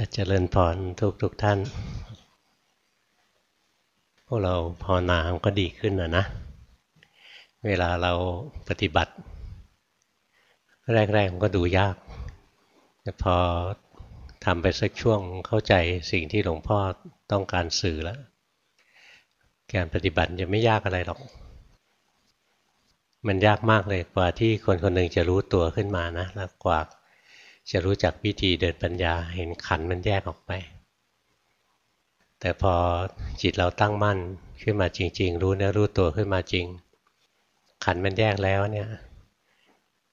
จะเจริญพรทุกทุกท่าน พวกเราภาวนาก็ดีขึ้นนะนะ เวลาเราปฏิบัติ แรกๆมันก็ดูยาก แต่พอทำไปสักช่วงเข้าใจสิ่งที่หลวงพ่อต้องการสื่อแล้ว การปฏิบัติจะไม่ยากอะไรหรอก มันยากมากเลยกว่าที่คนคนหนึ่งจะรู้ตัวขึ้นมานะ แล้วกว่า จะรู้จักวิธีเดินปัญญาเห็นขันมันแยกออกไป แต่พอจิตเราตั้งมั่นขึ้นมาจริง ๆ รู้เนื้อรู้ตัวขึ้นมาจริง ขันมันแยกแล้วเนี่ย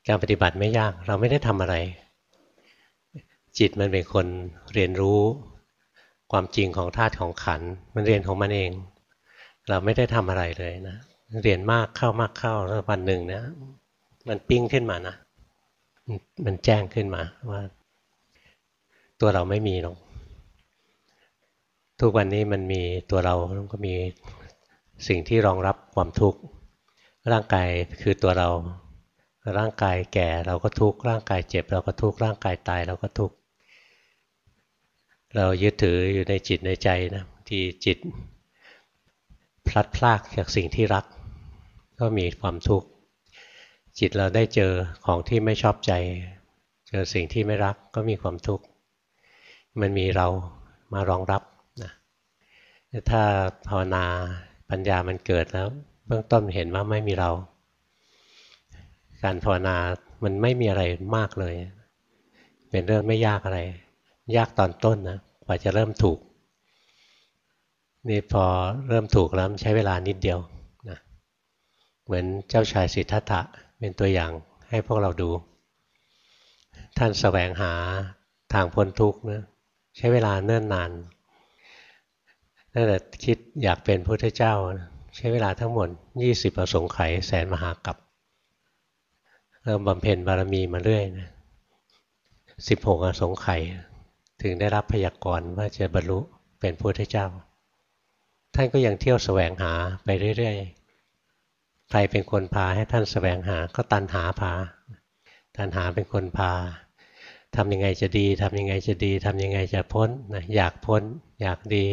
การปฏิบัติไม่ยากเราไม่ได้ทำอะไร จิตมันเป็นคนเรียนรู้ความจริงของธาตุของขัน มันเรียนของมันเอง เราไม่ได้ทำอะไรเลยนะ เรียนมากเข้ามากเข้าแล้ววันหนึ่งนะ มันปิ้งขึ้นมานะ มันแจ้งขึ้นมาว่า ตัวเราไม่มีหรอกทุกวันนี้มันมีตัวเราก็มีสิ่งที่รองรับความทุกข์ร่างกายคือตัวเรา ร่างกายแก่เราก็ทุกข์ร่างกายเจ็บ เราก็ทุกข์ร่างกายตายเราก็ทุกข์เรายึดถืออยู่ในจิตในใจนะที่จิตพลัดพรากจากสิ่งที่รัก ก็มีความทุกข์ จิตเราได้เจอของที่ไม่ชอบใจ เจอสิ่งที่ไม่รักก็มีความทุกข์ มันมีเรามารองรับนะถ้าภาวนาปัญญามันเกิดแล้ว เบื้องต้นเห็นว่าไม่มีเรา การภาวนามันไม่มีอะไรมากเลย เป็นเรื่องไม่ยากอะไร ยากตอนต้นนะกว่าจะเริ่มถูกนี่พอเริ่มถูกแล้วใช้เวลานิดเดียวนะเหมือนเจ้าชายสิทธัตถะ เป็นตัวอย่างให้พวกเราดู ท่านสแสวงหาทางพ้นทุกข์นะใช้เวลาเนิ่นนานนั่นแหละคิดอยากเป็นพระพุทธเจ้า ใช้เวลาทั้งหมด 20ประสงค์ไขแสนมหากับเริ่มบำเพ็ญบารมีมาเรื่อยนะสิบหกอสงไขยถึงได้รับพยากรณ์ว่าจะบรรลุเป็นพระพุทธเจ้า ท่านก็ยังเที่ยวแสวงหาไปเรื่อย ๆ ใครเป็นคนพาให้ท่านสแสวงหา ก็ตันหาพา ตันหาเป็นคนพาทำยังไงจะดีทำยังไงจะดีทำยังไงจะพ้นนะอยากพ้น อยากดี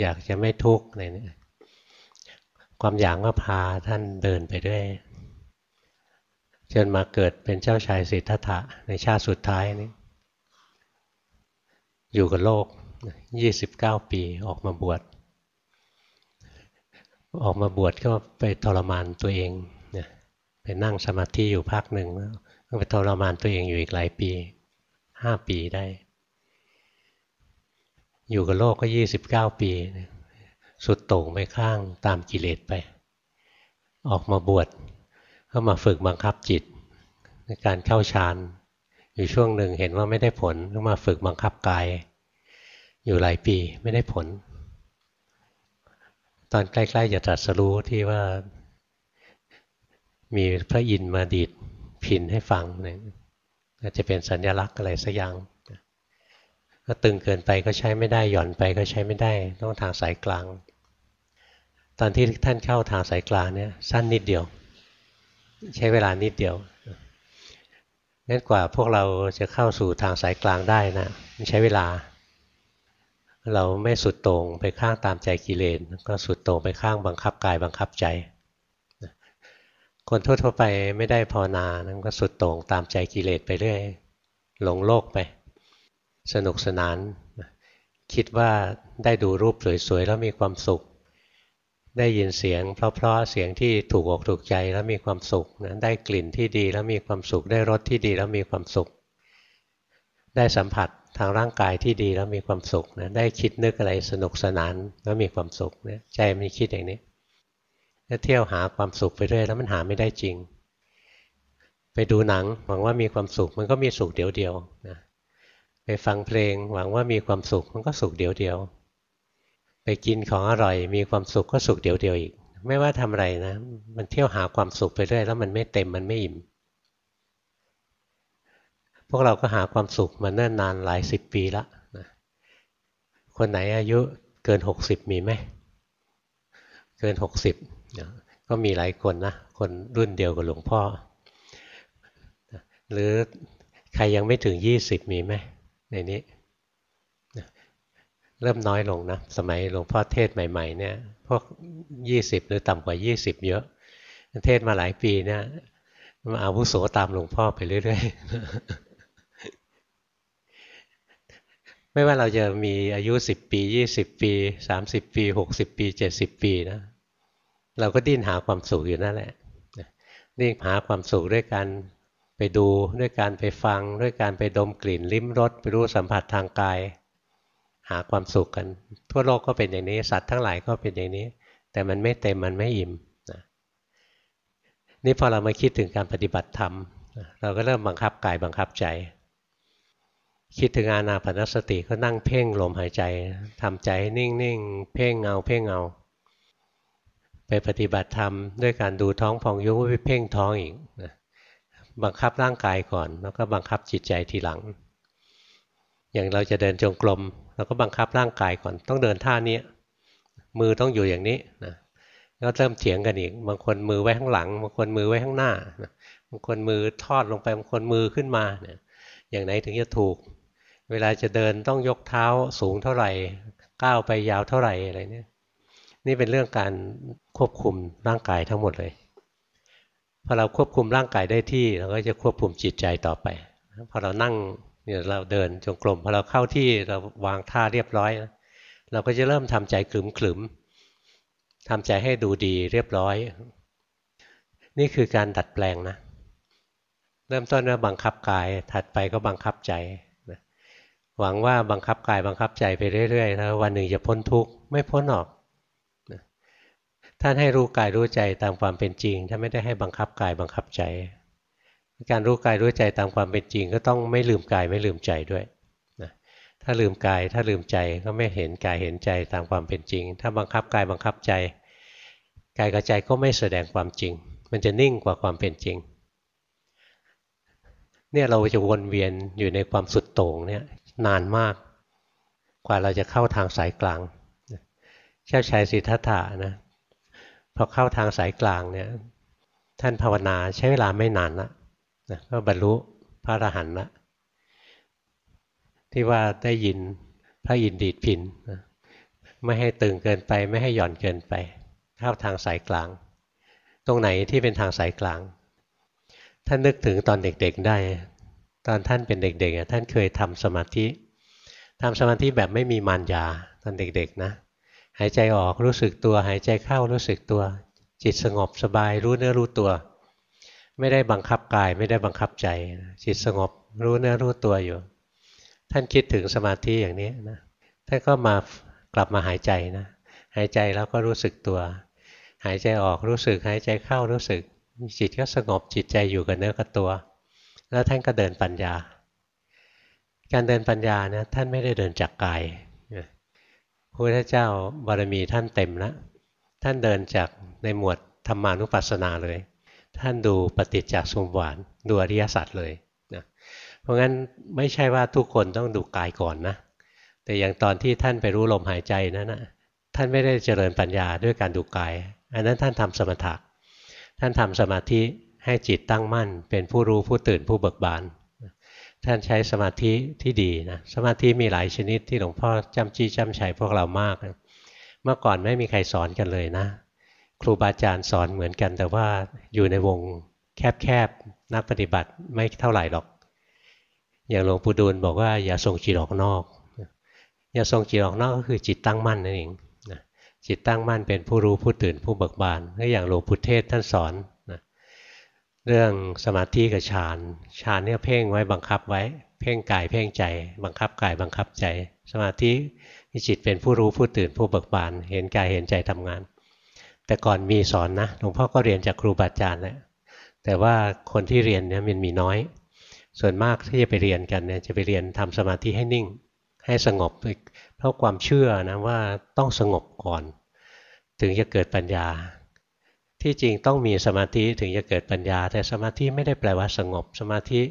อยากจะไม่ทุกข์อะไรเนี่ยความอยากก็พาท่านเดินไปด้วยจนมาเกิดเป็นเจ้าชายสิทธัตถะในชาติสุดท้ายนี้ อยู่กับโลก 29 ปีออกมาบวช ออกมาบวชก็ไปทรมานตัวเองเนี่ยไปนั่งสมาธิอยู่พักหนึ่งแล้วก็ไปทรมานตัวเองอยู่อีกหลายปีห้าปีได้ อยู่กับโลกก็ยี่สิบเก้าปี สุดโต่งไปข้างตามกิเลสไป ออกมาบวชก็มาฝึกบังคับจิต ในการเข้าฌานอยู่ช่วงหนึ่งเห็นว่าไม่ได้ผลก็มาฝึกบังคับกาย อยู่หลายปีไม่ได้ผล ตอนใกล้ๆจะตรัสรู้ที่ว่า มีพระอินทร์มาดีดพินให้ฟังเนี่ยอาจจะเป็นสัญลักษณ์อะไรสักอย่างก็ตึงเกินไปก็ใช้ไม่ได้หย่อนไปก็ใช้ไม่ได้ ต้องทางสายกลาง ตอนที่ท่านเข้าทางสายกลางเนี่ยสั้นนิดเดียว ใช้เวลานิดเดียวงั้นกว่าพวกเราจะเข้าสู่ทางสายกลางได้นะใช้เวลา เราไม่สุดโต่งไปข้างตามใจกิเลสก็สุดโต่งไปข้างบังคับกายบังคับใจคนทั่วๆไปไม่ได้ภาวนานั้นก็สุดโต่งตามใจกิเลสไปเรื่อยหลงโลกไป สนุกสนาน คิดว่าได้ดูรูปสวยๆแล้วมีความสุข ได้ยินเสียง เพราะๆเสียงที่ถูกอกถูกใจแล้วมีความสุขนะได้กลิ่นที่ดีแล้วมีความสุข ได้รสที่ดีแล้วมีความสุข ได้สัมผัส ทางร่างกายที่ดีแล้วมีความสุขนะได้คิดนึกอะไรสนุกสนานแล้วมีความสุขนะใจมันคิดอย่างนี้ถ้าเที่ยวหาความสุขไปเรื่อยแล้วมันหาไม่ได้จริง ไปดูหนังหวังว่ามีความสุขมันก็มีสุขเดียวเดียวนะไปฟังเพลงหวังว่ามีความสุขมันก็สุขเดียวเดียว ไปกินของอร่อย มีความสุขก็สุขเดียวเดียวอีก ไม่ว่าทำอะไรนะ มันเที่ยวหาความสุขไปเรื่อยแล้วมันไม่เต็มมันไม่อิ่ม วกเราก็หาความสุขมาเนิ่นนานหลายสิบปีละนะคนไหนอายุเกินหกสิบมีไหม เกินหกสิบก็มีหลายคนนะ คนรุ่นเดียวกับหลวงพ่อ หรือใครยังไม่ถึงยี่สิบมีไหมในนี้ เริ่มน้อยลงนะ สมัยหลวงพ่อเทศใหม่ ๆ เนี่ยพวกยี่สิบหรือต่ำกว่ายี่สิบเยอะ เทศมาหลายปีเนี่ยมาอาวุโสตามหลวงพ่อไปเรื่อยๆ ไม่ว่าเราจะมีอายุสิบปียี่สิบปีสามสิบปีหกสิบปีเจ็ดสิบปีนะเราก็ดิ้นหาความสุขอยู่นั่นแหละดิ้นหาความสุขด้วยการไปดูด้วยการไปฟังด้วยการไปดมกลิ่นลิ้มรสไปรู้สัมผัสทางกาย หาความสุขกัน ทั่วโลกก็เป็นอย่างนี้สัตว์ทั้งหลายก็เป็นอย่างนี้ แต่มันไม่เต็มมันไม่อิ่มนะนี่พอเรามาคิดถึงการปฏิบัติธรรม เราก็เริ่มบังคับกายบังคับใจ คิดถึงอานาปนสติก็นั่งเพ่งลมหายใจทำใจนิ่งๆ เพ่งเงาเพ่งเงา ไปปฏิบัติธรรมด้วยการดูท้องพองยุบไปเพ่งท้องอีกนะบังคับร่างกายก่อน แล้วก็บังคับจิตใจทีหลัง อย่างเราจะเดินจงกรมเราก็บังคับร่างกายก่อนต้องเดินท่านี้มือต้องอยู่อย่างนี้นะก็เริ่มเถียงกันอีก บางคนมือไว้ข้างหลัง บางคนมือไว้ข้างหน้า บางคนมือทอดลงไป บางคนมือขึ้นมาเนี่ยอย่างไหนถึงจะถูก เวลาจะเดินต้องยกเท้าสูงเท่าไหร่ ก้าวไปยาวเท่าไหร่อะไรเนี่ยนี่เป็นเรื่องการควบคุมร่างกายทั้งหมดเลยพอเราควบคุมร่างกายได้ที่เราก็จะควบคุมจิตใจต่อไปพอเรานั่งเนี่ยเราเดินจงกรมพอเราเข้าที่เราวางท่าเรียบร้อย เราก็จะเริ่มทำใจขลุ่มขลุ่มทำใจให้ดูดีเรียบร้อย นี่คือการดัดแปลงนะ เริ่มต้นว่าบังคับกายถัดไปก็บังคับใจ หวังว่าบังคับกายบังคับใจไปเรื่อยๆแล้ววันหนึ่งจะพ้นทุกข์ไม่พ้นหรอกท่านให้รู้กายรู้ใจตามความเป็นจริงท่านไม่ได้ให้บังคับกายบังคับใจ การรู้กายรู้ใจตามความเป็นจริง ก็ต้องไม่ลืมกายไม่ลืมใจด้วยนะถ้าลืมกายถ้าลืมใจก็ไม่เห็นกายเห็นใจตามความเป็นจริง ถ้าบังคับกายบังคับใจ กายกับใจก็ไม่แสดงความจริง มันจะนิ่งกว่าความเป็นจริงเนี่ยเราจะวนเวียนอยู่ในความสุดโต่งเนี่ย นานมาก กว่าเราจะเข้าทางสายกลางเจ้าชายสิทธัตถะนะพอเข้าทางสายกลางเนี่ยท่านภาวนาใช้เวลาไม่นานละนะก็บรรลุพระอรหันต์ละที่ว่าได้ยินพระอินดีดพินนะไม่ให้ตึงเกินไปไม่ให้หย่อนเกินไปเข้าทางสายกลาง ตรงไหนที่เป็นทางสายกลาง ท่านนึกถึงตอนเด็กๆได้ ตอนท่านเป็นเด็กๆท่านเคยทำสมาธิทำสมาธิแบบไม่มีมารยาตอนเด็กๆนะ หายใจออกรู้สึกตัว หายใจเข้ารู้สึกตัว จิตสงบสบายรู้เนื้อรู้ตัว ไม่ได้บังคับกายไม่ได้บังคับใจ จิตสงบรู้เนื้อรู้ตัวอยู่ ท่านคิดถึงสมาธิอย่างนี้นะท่านก็มากลับมาหายใจนะหายใจแล้วก็รู้สึกตัว หายใจออกรู้สึกหายใจเข้ารู้สึก จิตก็สงบจิตใจอยู่กับเนื้อกับตัว แล้วท่านก็เดินปัญญา การเดินปัญญาเนี่ยท่านไม่ได้เดินจากกายพระพุทธเจ้าบารมีท่านเต็มแล้ว ท่านเดินจากในหมวดธรรมานุปัสสนาเลย ท่านดูปฏิจจสมุปบาทดูอริยสัจเลยนะเพราะงั้นไม่ใช่ว่าทุกคนต้องดูกายก่อนนะ แต่อย่างตอนที่ท่านไปรู้ลมหายใจนั้นนะท่านไม่ได้เจริญปัญญาด้วยการดูกาย อันนั้นท่านทำสมถะท่านทำสมาธิ ให้จิตตั้งมั่น เป็นผู้รู้ผู้ตื่นผู้เบิกบานท่านใช้สมาธิที่ดีนะสมาธิมีหลายชนิดที่หลวงพ่อจำจี้จำชัยพวกเรามากนะเมื่อก่อนไม่มีใครสอนกันเลยนะ ครูบาอาจารย์สอนเหมือนกัน แต่ว่าอยู่ในวงแคบๆนักปฏิบัติไม่เท่าไหร่หรอก อย่างหลวงปู่ดูลบอกว่าอย่าส่งจิตออกนอกอย่าส่งจิตออกนอกก็คือจิตตั้งมั่นนั่นเองจิตตั้งมั่นเป็นผู้รู้ผู้ตื่นผู้เบิกบานก็อย่างหลวงพุทเทศท่านสอน เรื่องสมาธิกับฌานฌานเนี่ยเพ่งไว้บังคับไว้ เพ่งกายเพ่งใจ บังคับกายบังคับใจ สมาธิจิตเป็นผู้รู้ผู้ตื่นผู้เบิกบาน เห็นกายเห็นใจทำงาน แต่ก่อนมีสอนนะหลวงพ่อก็เรียนจากครูบาอาจารย์แหละแต่ว่าคนที่เรียนเนี่ยมันมีน้อย ส่วนมากที่จะไปเรียนกันเนี่ยจะไปเรียนทำสมาธิให้นิ่ง ให้สงบเพราะความเชื่อนะว่าต้องสงบก่อน ถึงจะเกิดปัญญา ที่จริงต้องมีสมาธิถึงจะเกิดปัญญา แต่สมาธิไม่ได้แปลว่าสงบ สมาธิ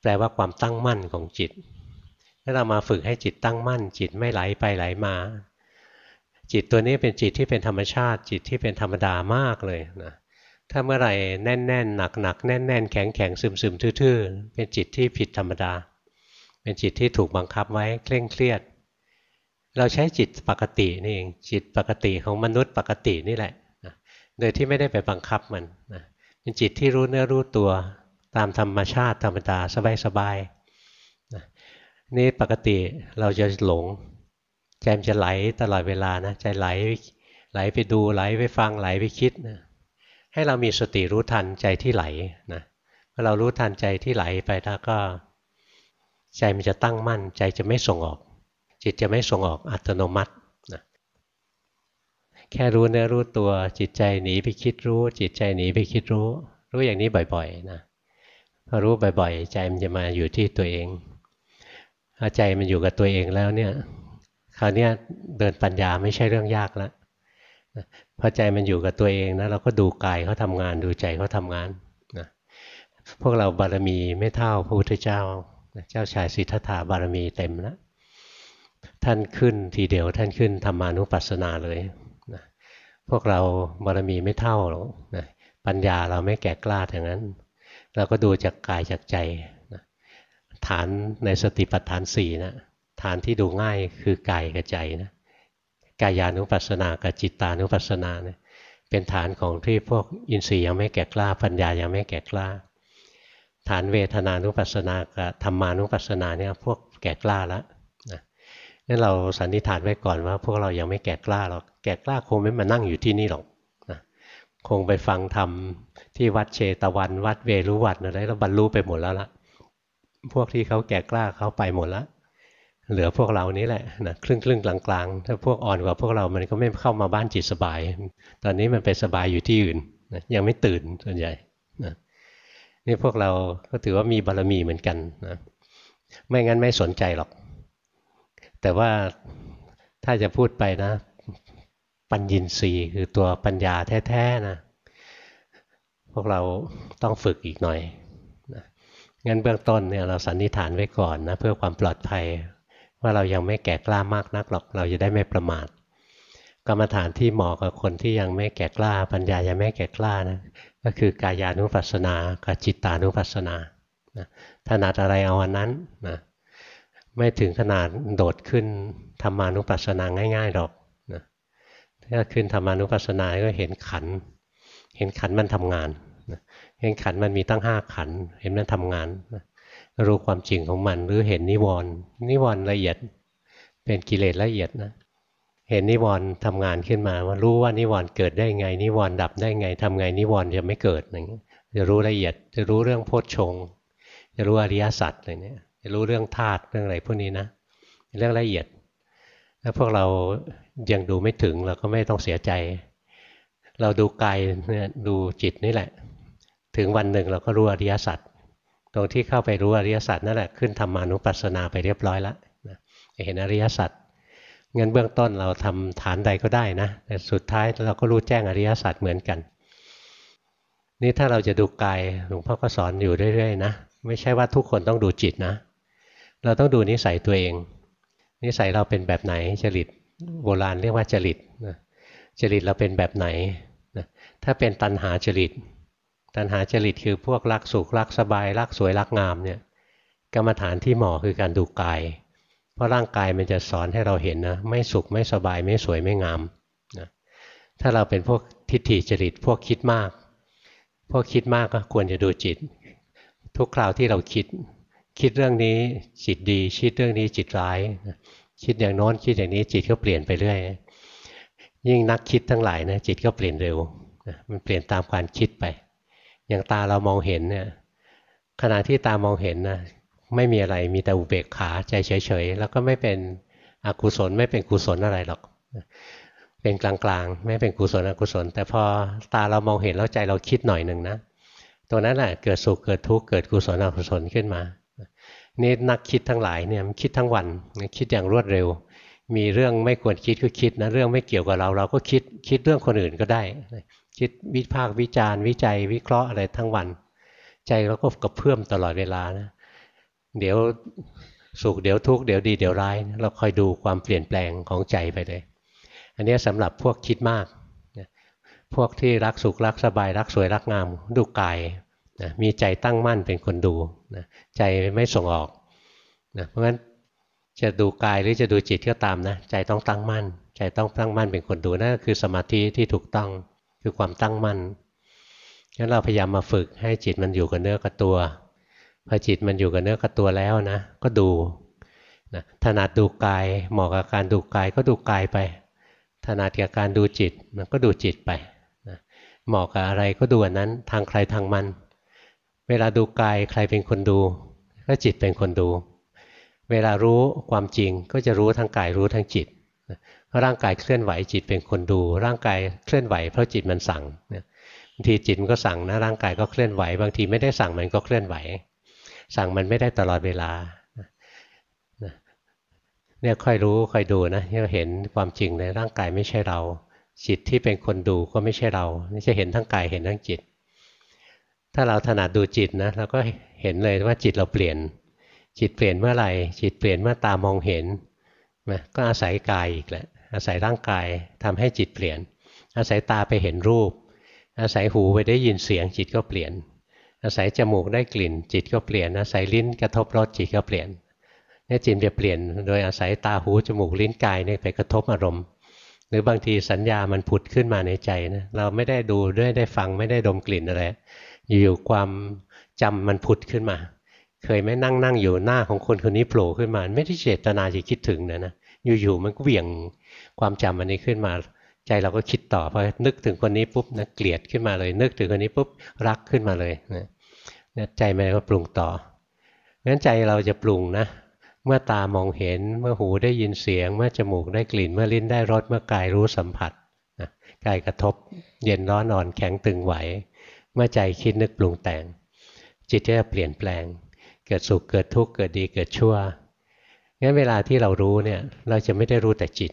แปลว่าความตั้งมั่นของจิตถ้าเรามาฝึกให้จิตตั้งมั่น จิตไม่ไหลไปไหลมา จิตตัวนี้เป็นจิตที่เป็นธรรมชาติ จิตที่เป็นธรรมดามากเลยนะถ้าเมื่อไหร่แน่นแน่นหนักหนักแน่นแน่นแข็งแข็งซึมซึมทื่อๆ เป็นจิตที่ผิดธรรมดา เป็นจิตที่ถูกบังคับไว้เคร่งเครียด เราใช้จิตปกตินี่เองจิตปกติของมนุษย์ปกตินี่แหละนะ โดยที่ไม่ได้ไปบังคับมันนะเป็นจิตที่รู้เนื้อรู้ตัวตามธรรมชาติธรรมดาสบายๆนะนี่ปกติเราจะหลงใจมันจะไหลตลอดเวลานะใจไหลไหลไปดูไหลไปฟังไหลไปคิดนะให้เรามีสติรู้ทันใจที่ไหลนะพอเรารู้ทันใจที่ไหลไปแล้วก็ ใจมันจะตั้งมั่น ใจจะไม่ส่งออก จิตจะไม่ส่งออกอัตโนมัติ แค่รู้เนื้อรู้ตัวจิตใจหนีไปคิดรู้ จิตใจหนีไปคิดรู้ รู้อย่างนี้บ่อยๆนะพอรู้บ่อยๆ ใจมันจะมาอยู่ที่ตัวเองพอใจมันอยู่กับตัวเองแล้วเนี่ยคราวนี้เดินปัญญาไม่ใช่เรื่องยากแล้วพอใจมันอยู่กับตัวเองนะเราก็ดูกายเขาทำงานดูใจเขาทำงานนะพวกเราบารมีไม่เท่าพระพุทธเจ้า เจ้าชายสิทธัตถะบารมีเต็มแล้วท่านขึ้นทีเดียวท่านขึ้นธรรมานุปัสสนาเลย พวกเราบารมีไม่เท่าหรอกนะปัญญาเราไม่แก่กล้าอย่างนั้น เราก็ดูจากกายจากใจนะฐานในสติปัฏฐานสี่นะฐานที่ดูง่ายคือกายกับใจนะกายานุปัสสนากับจิตานุปัสสนาเนี่ยเป็นฐานของที่พวกอินทรีย์ยังไม่แก่กล้า ปัญญายังไม่แก่กล้า ฐานเวทนานุปัสสนากับธรรมานุปัสสนาเนี่ยพวกแก่กล้าแล้วนะนั่นเราสันนิษฐานไว้ก่อนว่า พวกเรายังไม่แก่กล้าหรอก แก่กล้าคงไม่มานั่งอยู่ที่นี่หรอกนะคงไปฟังธรรมที่วัดเชตวัน วัดเวรุวัดอะไรแล้วบรรลุไปหมดแล้วละพวกที่เขาแก่กล้าเขาไปหมดแล้วเหลือพวกเรานี้แหละนะครึ่งครึ่งกลางๆถ้าพวกอ่อนกว่าพวกเรามันก็ไม่เข้ามาบ้านจิตสบาย ตอนนี้มันไปสบายอยู่ที่อื่นนะยังไม่ตื่นส่วนใหญ่นะนี่พวกเราก็ถือว่ามีบารรมีเหมือนกันนะไม่งั้นไม่สนใจหรอก แต่ว่าถ้าจะพูดไปนะ ปัญญินรีคือตัวปัญญาแท้ๆนะพวกเราต้องฝึกอีกหน่อยนะงั้นเบื้องต้นเนี่ยเราสันนิษฐานไว้ก่อนนะเพื่อความปลอดภัย ว่าเรายังไม่แก่กล้ามากนักหรอกเราจะได้ไม่ประมาทกรรมฐานที่เหมาะกับคนที่ยังไม่แก่กล้า ปัญญายังไม่แก่กล้านะก็คือกายานุปัสสนากับจิตานุปัสสนาถนัดอะไรเอาอันนั้นนะไม่ถึงขนาดโดดขึ้นธรรมานุปัสสนาง่าย ๆหรอก ถ้าขึ้นธรรมานุปัสสนาก็เห็นขัน เห็นขันมันทำงานเห็นขันมันมีตั้งห้าขัน เห็นมันทำงาน รู้ความจริงของมัน หรือเห็นนิวรณ์นิวรณ์ละเอียด เป็นกิเลสละเอียดนะ เห็นนิวรณ์ทำงานขึ้นมาว่ารู้ว่านิวรณ์เกิดได้ไง นิวรณ์ดับได้ไงทำไงนิวรณ์จะไม่เกิดอย่างเงี้จะรู้ละเอียด จะรู้เรื่องโพชฌงจะรู้อริยสัจอะไรเนี้ยจะรู้เรื่องธาตุเรื่องอะไรพวกนี้นะเรื่องละเอียดถ้าพวกเรา ยังดูไม่ถึงเราก็ไม่ต้องเสียใจ เราดูกายเนี่ยดูจิตนี่แหละ ถึงวันหนึ่งเราก็รู้อริยสัจตรงที่เข้าไปรู้อริยสัจนั่นแหละขึ้นธรรมานุปัสสนาไปเรียบร้อยแล้วนะเห็นอริยสัจงั้นเบื้องต้นเราทำฐานใดก็ได้นะแต่สุดท้ายเราก็รู้แจ้งอริยสัจเหมือนกัน นี่ถ้าเราจะดูกายหลวงพ่อก็สอนอยู่เรื่อยๆนะไม่ใช่ว่าทุกคนต้องดูจิตนะ เราต้องดูนิสัยตัวเอง นิสัยเราเป็นแบบไหนจริต โบราณเรียกว่าจริตนะจริตเราเป็นแบบไหนนะถ้าเป็นตัณหาจริต ตัณหาจริตคือพวกรักสุขรักสบาย รักสวยรักงามเนี่ยกรรมฐานที่เหมาะคือการดูกาย เพราะร่างกายมันจะสอนให้เราเห็นนะไม่สุขไม่สบายไม่สวยไม่งามนะถ้าเราเป็นพวกทิฏฐิจริตพวกคิดมาก พวกคิดมากก็ควรจะดูจิต ทุกคราวที่เราคิด คิดเรื่องนี้จิตดีคิดเรื่องนี้จิตร้าย คิดอย่างโน้นคิดอย่างนี้จิตก็เปลี่ยนไปเรื่อย ยิ่งนักคิดทั้งหลายนะจิตก็เปลี่ยนเร็วมันเปลี่ยนตามการคิดไป อย่างตาเรามองเห็นเนี่ยขณะที่ตามองเห็นนะไม่มีอะไรมีแต่อุเบกขาใจเฉยๆ แล้วก็ไม่เป็นอกุศลไม่เป็นกุศลอะไรหรอก เป็นกลางๆ ไม่เป็นกุศลอกุศล แต่พอตาเรามองเห็นแล้วใจเราคิดหน่อยหนึ่งนะตัวนั้นแหละเกิดสุขเกิดทุกข์เกิดกุศลอกุศลขึ้นมา นี่นักคิดทั้งหลายเนี่ยมันคิดทั้งวันคิดอย่างรวดเร็ว มีเรื่องไม่ควรคิดก็คิดนะเรื่องไม่เกี่ยวกับเราเราก็คิดคิดเรื่องคนอื่นก็ได้ คิดวิพากษ์วิจารณ์วิจัยวิเคราะห์อะไรทั้งวัน ใจเราก็กระเพื่อมตลอดเวลานะเดี๋ยวสุขเดี๋ยวทุกข์เดี๋ยวดีเดี๋ยวร้าย เราคอยดูความเปลี่ยนแปลงของใจไปเลย อันนี้สำหรับพวกคิดมากพวกที่รักสุขรักสบายรักสวยรักงามดูกาย นะมีใจตั้งมั่นเป็นคนดูนะใจไม่ส่งออกนะเพราะฉะนั้นจะดูกายหรือจะดูจิตก็ตามนะใจต้องตั้งมั่น ใจต้องตั้งมั่นเป็นคนดูนั่นก็คือสมาธิที่ถูกต้องคือความตั้งมั่นงั้นเราพยายามมาฝึกให้จิตมันอยู่กับเนื้อกับตัวพอจิตมันอยู่กับเนื้อกับตัวแล้วนะ ก็ดูนะถนัดดูกายเหมาะกับการดูกายก็ดูกายไป ถนัดกับการดูจิตมันก็ดูจิตไปนะเหมาะกับอะไรก็ดูอันนั้นทางใครทางมัน เวลาดูกายใครเป็นคนดู ก็จิตเป็นคนดู เวลารู้ความจริงก็จะรู้ทั้งกายรู้ทั้งจิตเพราะร่างกายเคลื่อนไหวจิตเป็นคนดู ร่างกายเคลื่อนไหวเพราะจิตมันสั่งบางทีจิตมันก็สั่งนะร่างกายก็เคลื่อนไหว บางทีไม่ได้สั่งมันก็เคลื่อนไหว สั่งมันไม่ได้ตลอดเวลาเนี่ยค่อยรู้ค่อยดูนะที่เห็นความจริงในร่างกายไม่ใช่เรา จิตที่เป็นคนดูก็ไม่ใช่เรานี่จะเห็นทั้งกายเห็นทั้งจิต ถ้าเราถนัดดูจิตนะเราก็เห็นเลยว่าจิตเราเปลี่ยน จิตเปลี่ยนเมื่อไหร่จิตเปลี่ยนเมื่อตามองเห็นนะก็อาศัยกายอีกแหละอาศัยร่างกายทำให้จิตเปลี่ยน อาศัยตาไปเห็นรูป อาศัยหูไปได้ยินเสียงจิตก็เปลี่ยน อาศัยจมูกได้กลิ่น จิตก็เปลี่ยน อาศัยลิ้นกระทบรสจิตก็เปลี่ยนเนี่ยจิตจะเปลี่ยน โดยอาศัยตาหูจมูกลิ้นกายเนี่ยไปกระทบอารมณ์ หรือบางทีสัญญามันผุดขึ้นมาในใจนะเราไม่ได้ดูด้วยได้ฟังไม่ได้ดมกลิ่นอะไร อยู่ความจำมันผุดขึ้นมา เคยไม่นั่งนั่งอยู่หน้าของคนคนนี้โผล่ขึ้นมา ไม่ได้เจตนาจะคิดถึงนะนะอยู่ๆมันก็เหวี่ยงความจำอันนี้ขึ้นมา ใจเราก็คิดต่อพอนึกถึงคนนี้ปุ๊บนะเกลียดขึ้นมาเลย นึกถึงคนนี้ปุ๊บรักขึ้นมาเลยนะใจมันก็ปรุงต่องั้นใจเราจะปรุงนะเมื่อตามองเห็นเมื่อหูได้ยินเสียง เมื่อจมูกได้กลิ่น เมื่อลิ้นได้รสเมื่อกายรู้สัมผัสกายกระทบ เย็นร้อนอ่อนแข็งตึงไหว เมื่อใจคิดนึกปรุงแต่ง จิตจะเปลี่ยนแปลง เกิดสุขเกิดทุกข์เกิดดีเกิดชั่วงั้นเวลาที่เรารู้เนี่ยเราจะไม่ได้รู้แต่จิต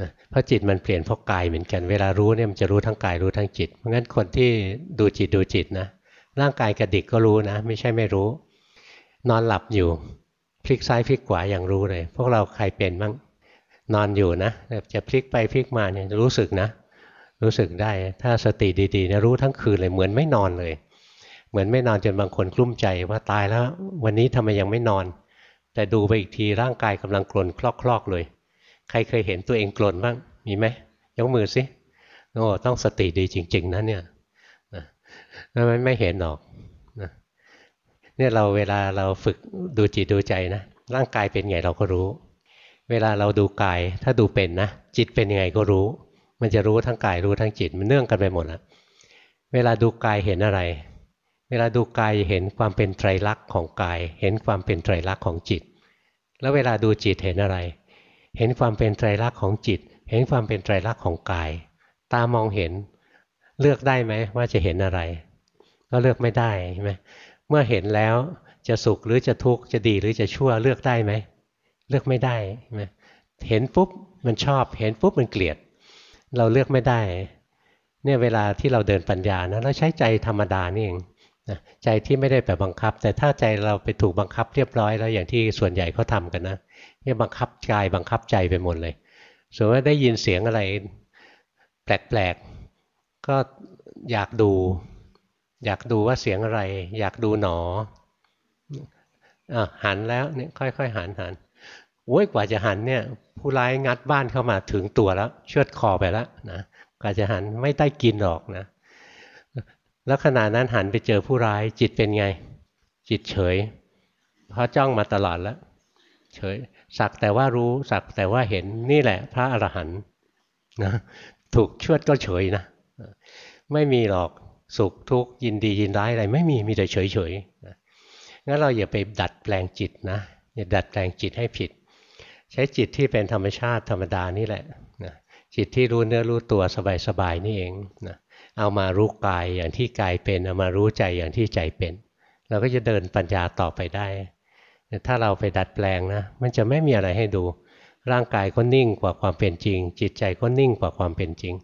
นะเพราะจิตมันเปลี่ยนเพราะกายเหมือนกัน เวลารู้เนี่ยมันจะรู้ทั้งกายรู้ทั้งจิต เพราะงั้นคนที่ดูจิตดูจิตนะร่างกายกระดิกก็รู้นะ ไม่ใช่ไม่รู้ นอนหลับอยู่พลิกซ้ายพลิกขวาอย่างรู้เลย พวกเราใครเป็นบ้างนอนอยู่นะจะพลิกไปพลิกมาเนี่ยรู้สึกนะ รู้สึกได้ ถ้าสติดีๆนะรู้ทั้งคืนเลยเหมือนไม่นอนเลย เหมือนไม่นอนจนบางคนกลุ้มใจว่าตายแล้ว วันนี้ทำไมยังไม่นอน แต่ดูไปอีกทีร่างกายกำลังกลนคลอกๆเลย ใครเคยเห็นตัวเองกลนบ้างมีไหมยกมือสิโอ้ต้องสติดีจริง ๆนะเนี่ยนะไม่ไม่เห็นหรอกเนี่ยเราเวลาเราฝึกดูจิตดูใจนะร่างกายเป็นไงเราก็รู้ เวลาเราดูกายถ้าดูเป็นนะจิตเป็นยังไงก็รู้ มันจะรู้ทั้งกายรู้ทั้งจิต มันเนื่องกันไปหมดแล้วเวลาดูกายเห็นอะไร เวลาดูกายเห็นความเป็นไตรลักษณ์ของกาย เห็นความเป็นไตรลักษณ์ของจิต แล้วเวลาดูจิตเห็นอะไร เห็นความเป็นไตรลักษณ์ของจิต เห็นความเป็นไตรลักษณ์ของกาย ตามองเห็นเลือกได้ไหมว่าจะเห็นอะไร ก็เลือกไม่ได้ใช่ไหมเมื่อเห็นแล้วจะสุขหรือจะทุกข์จะดีหรือจะชั่วเลือกได้ไหมเลือกไม่ได้ใช่ไหมเห็นปุ๊บมันชอบ เห็นปุ๊บมันเกลียด เราเลือกไม่ได้ เนี่ยเวลาที่เราเดินปัญญานะเราใช้ใจธรรมดานี่เองนะใจที่ไม่ได้แบบบังคับ แต่ถ้าใจเราไปถูกบังคับเรียบร้อยแล้วอย่างที่ส่วนใหญ่เขาทากันนะเนี่ยบังคับกายบังคับใจไปหมดเลยสมมติว่าได้ยินเสียงอะไร แปลกๆก็อยากดู อยากดูว่าเสียงอะไร อยากดูหนออะหันแล้วเนี่ยค่อยๆหันหันโอ้ยกว่าจะหันเนี่ย ผู้ร้ายงัดบ้านเข้ามาถึงตัวแล้ว เชือดคอไปแล้วนะกาจะหันไม่ได้กินหรอกนะ แล้วขณะนั้นหันไปเจอผู้ร้ายจิตเป็นไง จิตเฉยเพราะจ้องมาตลอดแล้วเฉยสักแต่ว่ารู้สักแต่ว่าเห็นนี่แหละ พระอรหันต์นะถูกเชือดก็เฉยนะ ไม่มีหรอกสุขทุกข์ยินดียินร้ายอะไร ไม่มีมีแต่เฉยเฉยงั้นเราอย่าไปดัดแปลงจิตนะอย่าดัดแปลงจิตให้ผิด ใช้จิตที่เป็นธรรมชาติธรรมดานี่แหละนะจิตที่รู้เนื้อรู้ตัวสบายๆนี่เองนะเอามารู้กายอย่างที่กายเป็นเอามารู้ใจอย่างที่ใจเป็น เราก็จะเดินปัญญาต่อไปได้ถ้าเราไปดัดแปลงนะ มันจะไม่มีอะไรให้ดู ร่างกายก็นิ่งกว่าความเป็นจริง จิตใจก็นิ่งกว่าความเป็นจริง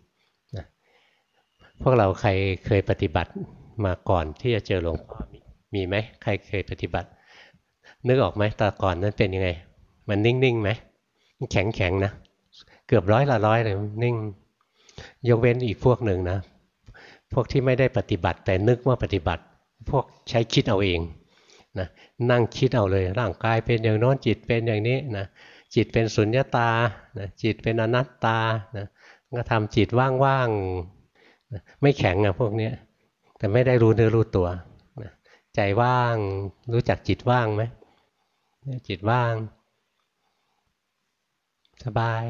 พวกเราใครเคยปฏิบัติมาก่อนที่จะเจอหลวงพ่อมีไหมใครเคยปฏิบัติ นึกออกไหมตาก่อนนั้นเป็นยังไง มันนิ่งๆไหมแข็งแข็งนะ เกือบร้อยละร้อยเลยนิ่ง ยกเว้นอีกพวกหนึ่งนะ พวกที่ไม่ได้ปฏิบัติแต่นึกว่าปฏิบัติ พวกใช้คิดเอาเองนะนั่งคิดเอาเลยร่างกายเป็นอย่างโน้นจิตเป็นอย่างนี้นะจิตเป็นสุญญตานะจิตเป็นอนัตตานะก็ทำจิตว่างๆนะไม่แข็งอะพวกนี้แต่ไม่ได้รู้เนื้อรู้ตัวนะใจว่างรู้จักจิตว่างไหมจิตว่าง สบาย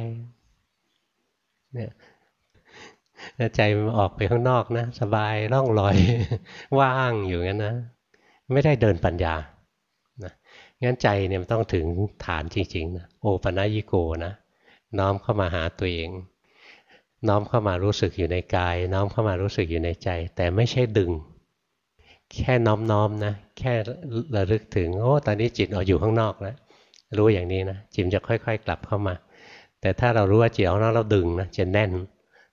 เนี่ยใจมันออกไปข้างนอกนะ สบายร่องลอย ว่างอยู่งั้นนะ ไม่ได้เดินปัญญานะงั้นใจเนี่ยมันต้องถึงฐานจริงๆนะโอปัญญิโกนะน้อมเข้ามาหาตัวเอง น้อมเข้ามารู้สึกอยู่ในกาย น้อมเข้ามารู้สึกอยู่ในใจ แต่ไม่ใช่ดึง แค่น้อมๆนะแค่ระลึกถึงโอ้ตอนนี้จิตออกอยู่ข้างนอกแล้วรู้อย่างนี้นะจิตจะค่อย ๆ กลับเข้ามา แต่ถ้าเรารู้ว่าจิตออกนอกเราดึงนะจะแน่น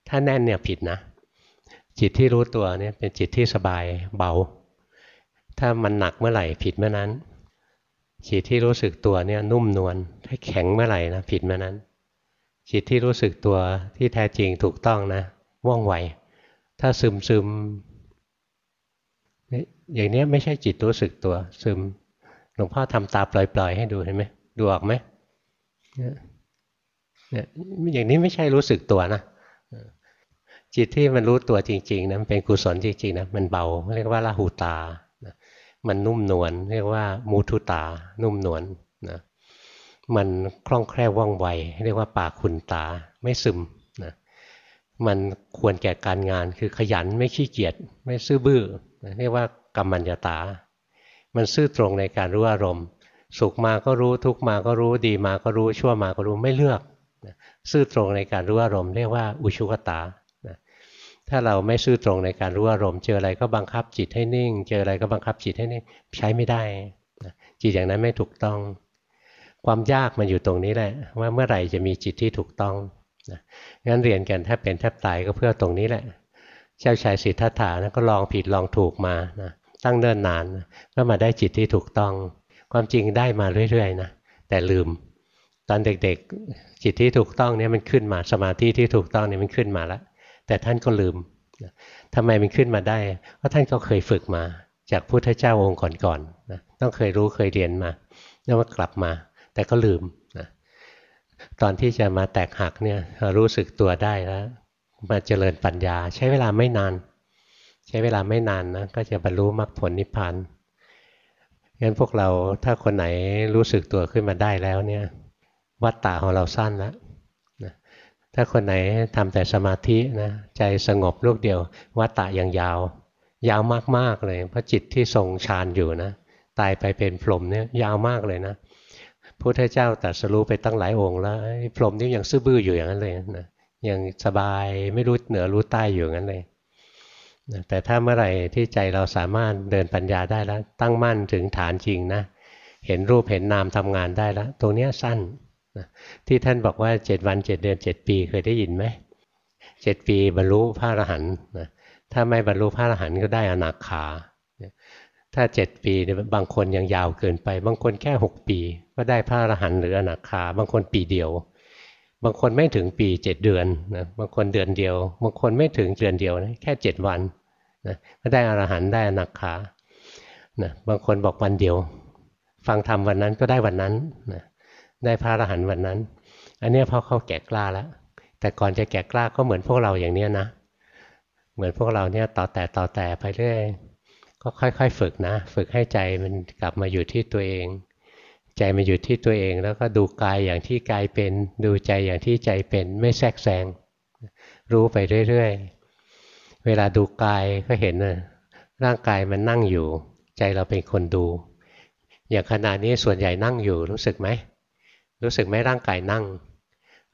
ถ้าแน่นเนี่ยผิดนะ จิตที่รู้ตัวเนี่ยเป็นจิตที่สบายเบา ถ้ามันหนักเมื่อไหร่ผิดเมื่อนั้น จิตที่รู้สึกตัวเนี่ยนุ่มนวล ถ้าแข็งเมื่อไหร่นะผิดเมื่อนั้น จิตที่รู้สึกตัวที่แท้จริงถูกต้องนะว่องไว ถ้าซึมซึมอย่างนี้ไม่ใช่จิตรู้สึกตัวซึม หลวงพ่อทำตาปล่อย ๆ ให้ดูเห็นไหมดูออกไหม เนี่ยอย่างนี้ไม่ใช่รู้สึกตัวนะจิตที่มันรู้ตัวจริงๆนะเป็นกุศลจริงๆนะมันเบาเรียกว่าละหูตา มันนุ่มนวลเรียกว่ามูทุตา นุ่มนวลนะมันคล่องแคล่วว่องไว เรียกว่าปากคุณตาไม่ซึมนะมันควรแก่การงานคือขยันไม่ขี้เกียจไม่ซื่อบื้อเรียกว่ากรรมัญญาตา มันซื่อตรงในการรู้อารมณ์ สุขมาก็รู้ทุกมาก็รู้ดีมาก็รู้ชั่วมาก็รู้ไม่เลือก ซื่อตรงในการรู้อารมณ์เรียกว่าอุชุกตาถ้าเราไม่ซื่อตรงในการรู้อารมณ์เจออะไรก็บังคับจิตให้นิ่ง เจออะไรก็บังคับจิตให้นิ่งใช้ไม่ได้จิตอย่างนั้นไม่ถูกต้อง ความยากมันอยู่ตรงนี้แหละว่าเมื่อไหร่จะมีจิตที่ถูกต้องงั้นเรียนกันแทบเป็นแทบตายก็เพื่อตรงนี้แหละ เจ้าชายสิทธัตถานะก็ลองผิดลองถูกมานะตั้งเนิ่นนานก็มาได้จิตที่ถูกต้อง ความจริงได้มาเรื่อยๆนะแต่ลืม ตอนเด็กๆจิตที่ถูกต้องเนี่ยมันขึ้นมาสมาธิที่ถูกต้องเนี่ยมันขึ้นมาแล้ว แต่ท่านก็ลืมทำไมมันขึ้นมาได้ เพราะท่านก็เคยฝึกมา จากพุทธเจ้าองค์ก่อนๆนะต้องเคยรู้เคยเรียนมาแล้วมากลับมา แต่ก็ลืมนะตอนที่จะมาแตกหักเนี่ยรู้สึกตัวได้แล้วมาเจริญปัญญา ใช้เวลาไม่นาน ใช้เวลาไม่นานนะก็จะบรรลุมรรคผลนิพพานงั้นพวกเราถ้าคนไหนรู้สึกตัวขึ้นมาได้แล้วเนี่ย วัตตาของเราสั้นแล้วถ้าคนไหนทำแต่สมาธินะใจสงบลูกเดียว วัตตะยังยาว ยาวมากๆเลย เพราะจิตที่ทรงฌานอยู่นะ ตายไปเป็นพรหมเนี่ยยาวมากเลยนะพุทธเจ้าตรัสรู้ไปตั้งหลายองค์แล้วพรหมนี่ยังซื่อบื้ออยู่อย่างนั้นเลยนะยังสบายไม่รู้เหนือรู้ใต้อยู่อย่างนั้นเลยนะแต่ถ้าเมื่อไหร่ที่ใจเราสามารถเดินปัญญาได้แล้ว ตั้งมั่นถึงฐานจริงนะ เห็นรูปเห็นนามทำงานได้แล้วตรงนี้สั้น ที่ท่านบอกว่าเจ็ดวันเจ็ดเดือนเจ็ดปีเคยได้ยินไหมเจ็ดปีบรรลุพระอรหันต์ถ้าไม่บรรลุพระอรหันต์ก็ได้อนาคาถ้าเจ็ดปีบางคนยังยาวเกินไป บางคนแค่หกปี ก็ได้พระอรหันต์หรืออนาคาบางคนปีเดียว บางคนไม่ถึงปีเจ็ดเดือนนะบางคนเดือนเดียว บางคนไม่ถึงเดือนเดียวนะแค่เจ็ดวันนะก็ได้อรหันต์ได้อนาคานะบางคนบอกวันเดียว ฟังธรรมวันนั้นก็ได้วันนั้นนะ ได้พระอรหันต์วันนั้น อันนี้เพราะเขาแก่กล้าแล้ว แต่ก่อนจะแก่กล้าก็เหมือนพวกเราอย่างเนี้ยนะ เหมือนพวกเราเนี่ยต่อแต่ต่อแต่ไปเรื่อย ก็ค่อยๆฝึกนะ ฝึกให้ใจมันกลับมาอยู่ที่ตัวเอง ใจมาอยู่ที่ตัวเอง แล้วก็ดูกายอย่างที่กายเป็น ดูใจอย่างที่ใจเป็น ไม่แทรกแซง รู้ไปเรื่อยๆ เวลาดูกายก็เห็นนะร่างกายมันนั่งอยู่ ใจเราเป็นคนดู อย่างขณะนี้ส่วนใหญ่นั่งอยู่รู้สึกไหม รู้สึกไหมร่างกายนั่ง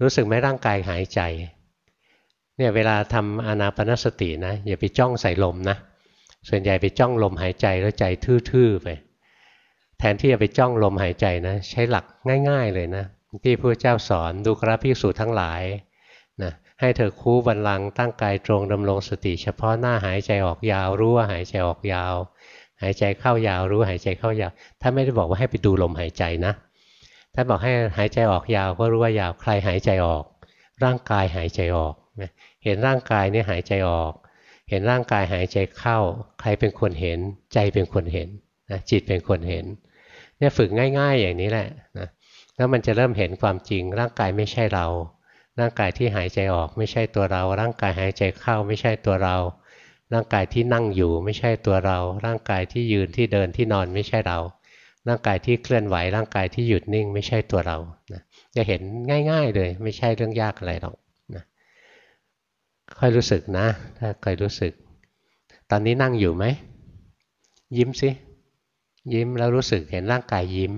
รู้สึกไหมร่างกายหายใจเนี่ยเวลาทำอานาปนสตินะอย่าไปจ้องใส่ลมนะส่วนใหญ่ไปจ้องลมหายใจแล้วใจทื่อๆไป แทนที่จะไปจ้องลมหายใจนะ ใช้หลักง่าย ๆ เลยนะ ที่พระเจ้าสอนดูกราภิกษุทั้งหลายนะให้เธอคู่บันลังตั้งกายตรงดำรงสติ เฉพาะหน้าหายใจออกยาว รู้ว่าหายใจออกยาว หายใจเข้ายาวรู้หายใจเข้ายาวถ้าไม่ได้บอกว่าให้ไปดูลมหายใจนะ ท่านบอกให้หายใจออกยาวก็รู้ว่ายาวใครหายใจออก ร่างกายหายใจออกเห็นร่างกายนี่หายใจออก เห็นร่างกายหายใจเข้า ใครเป็นคนเห็น ใจเป็นคนเห็นนะจิตเป็นคนเห็นเนี่ยฝึกง่าย ๆ อย่างนี้แหละนะแล้วมันจะเริ่มเห็นความจริง ร่างกายไม่ใช่เรา ร่างกายที่หายใจออกไม่ใช่ตัวเรา ร่างกายหายใจเข้าไม่ใช่ตัวเรา ร่างกายที่นั่งอยู่ไม่ใช่ตัวเรา ร่างกายที่ยืนที่เดินที่นอนไม่ใช่เรา ร่างกายที่เคลื่อนไหวร่างกายที่หยุดนิ่ง ไม่ใช่ตัวเรานะจะเห็นง่าย ๆ เลย ไม่ใช่เรื่องยากอะไรหรอกนะค่อยรู้สึกนะ ถ้าค่อยรู้สึก ตอนนี้นั่งอยู่ไหม ยิ้มสิ ยิ้มแล้วรู้สึกเห็นร่างกายยิ้ม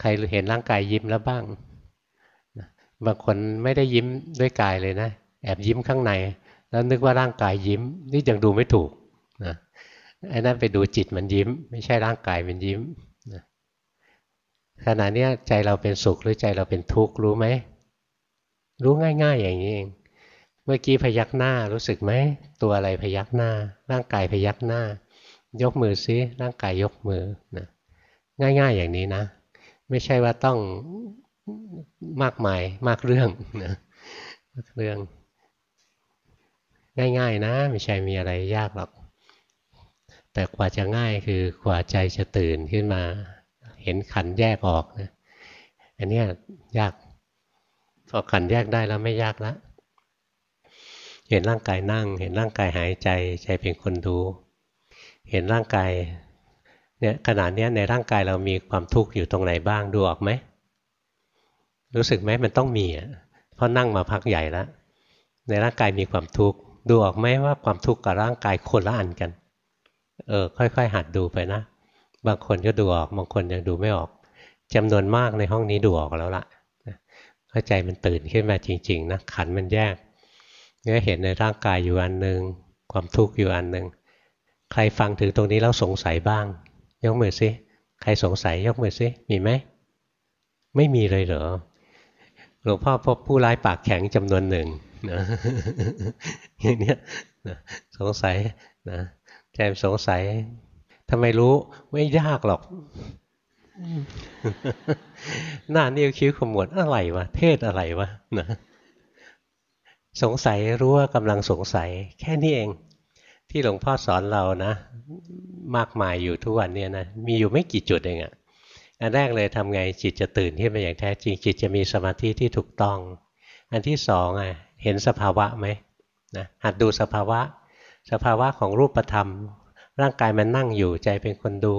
ใครเห็นร่างกายยิ้มแล้วบ้าง บางคนไม่ได้ยิ้มด้วยกายเลยนะ แอบยิ้มข้างใน แล้วนึกว่าร่างกายยิ้ม นี่ยังดูไม่ถูกนะ ไอ้นั่นไปดูจิตมันยิ้ม ไม่ใช่ร่างกายมันยิ้มขณะนี้ใจเราเป็นสุขหรือใจเราเป็นทุกข์รู้ไหม รู้ง่าย ๆ อย่างนี้เอง เมื่อกี้พยักหน้ารู้สึกไหม ตัวอะไรพยักหน้า ร่างกายพยักหน้า ยกมือซิร่างกายยกมือนะง่าย ๆ อย่างนี้นะ ไม่ใช่ว่าต้องมากมายมากเรื่องนะมากเรื่อง ง่าย ๆ นะ ไม่ใช่มีอะไรยากหรอก แต่กว่าจะง่ายคือกว่าใจจะตื่นขึ้นมา เห็นขันแยกออกนะอันนี้ยากพอขันแยกได้แล้วไม่ยากแล้วเห็นร่างกายนั่ง เห็นร่างกายหายใจใจเป็นคนดู เห็นร่างกายเนี่ยขนาดนี้ในร่างกายเรามีความทุกข์อยู่ตรงไหนบ้างดูออกไหมรู้สึกไหมมันต้องมีอะเพราะนั่งมาพักใหญ่แล้วในร่างกายมีความทุกข์ดูออกไหมว่าความทุกข์กับร่างกายคนละอันกัน เออค่อยๆ หัดดูไปนะ บางคนก็ดูออก บางคนยังดูไม่ออกจำนวนมากในห้องนี้ดูออกแล้วล่ะเข้าใจมันตื่นขึ้นมาจริงๆนะขันมันแยกเนี่ยเห็นในร่างกายอยู่อันหนึ่งความทุกข์อยู่อันหนึ่งใครฟังถึงตรงนี้แล้วสงสัยบ้าง ยกมือซิใครสงสัยยกมือซิมีไหมไม่มีเลยเหรอหลวงพ่อพบผู้ร้ายปากแข็งจำนวนหนึ่งนะอย่างนี้นะสงสัยนะ แจมสงสัยทำไมรู้ไม่ยากหรอกหน้านิ้วคิ้วขมวดอะไรวะเทศอะไรวะนะสงสัยรู้ว่ากำลังสงสัย แค่นี้เอง ที่หลวงพ่อสอนเรานะ มากมายอยู่ทุกวันเนี่ยนะมีอยู่ไม่กี่จุดเองอะอันแรกเลยทำไงจิตจะตื่นขึ้นมาอย่างแท้จริงจิตจะมีสมาธิที่ถูกต้อง อันที่สองอะเห็นสภาวะไหมนะหัดดูสภาวะ สภาวะของรูปธรรม ร่างกายมันนั่งอยู่ใจเป็นคนดู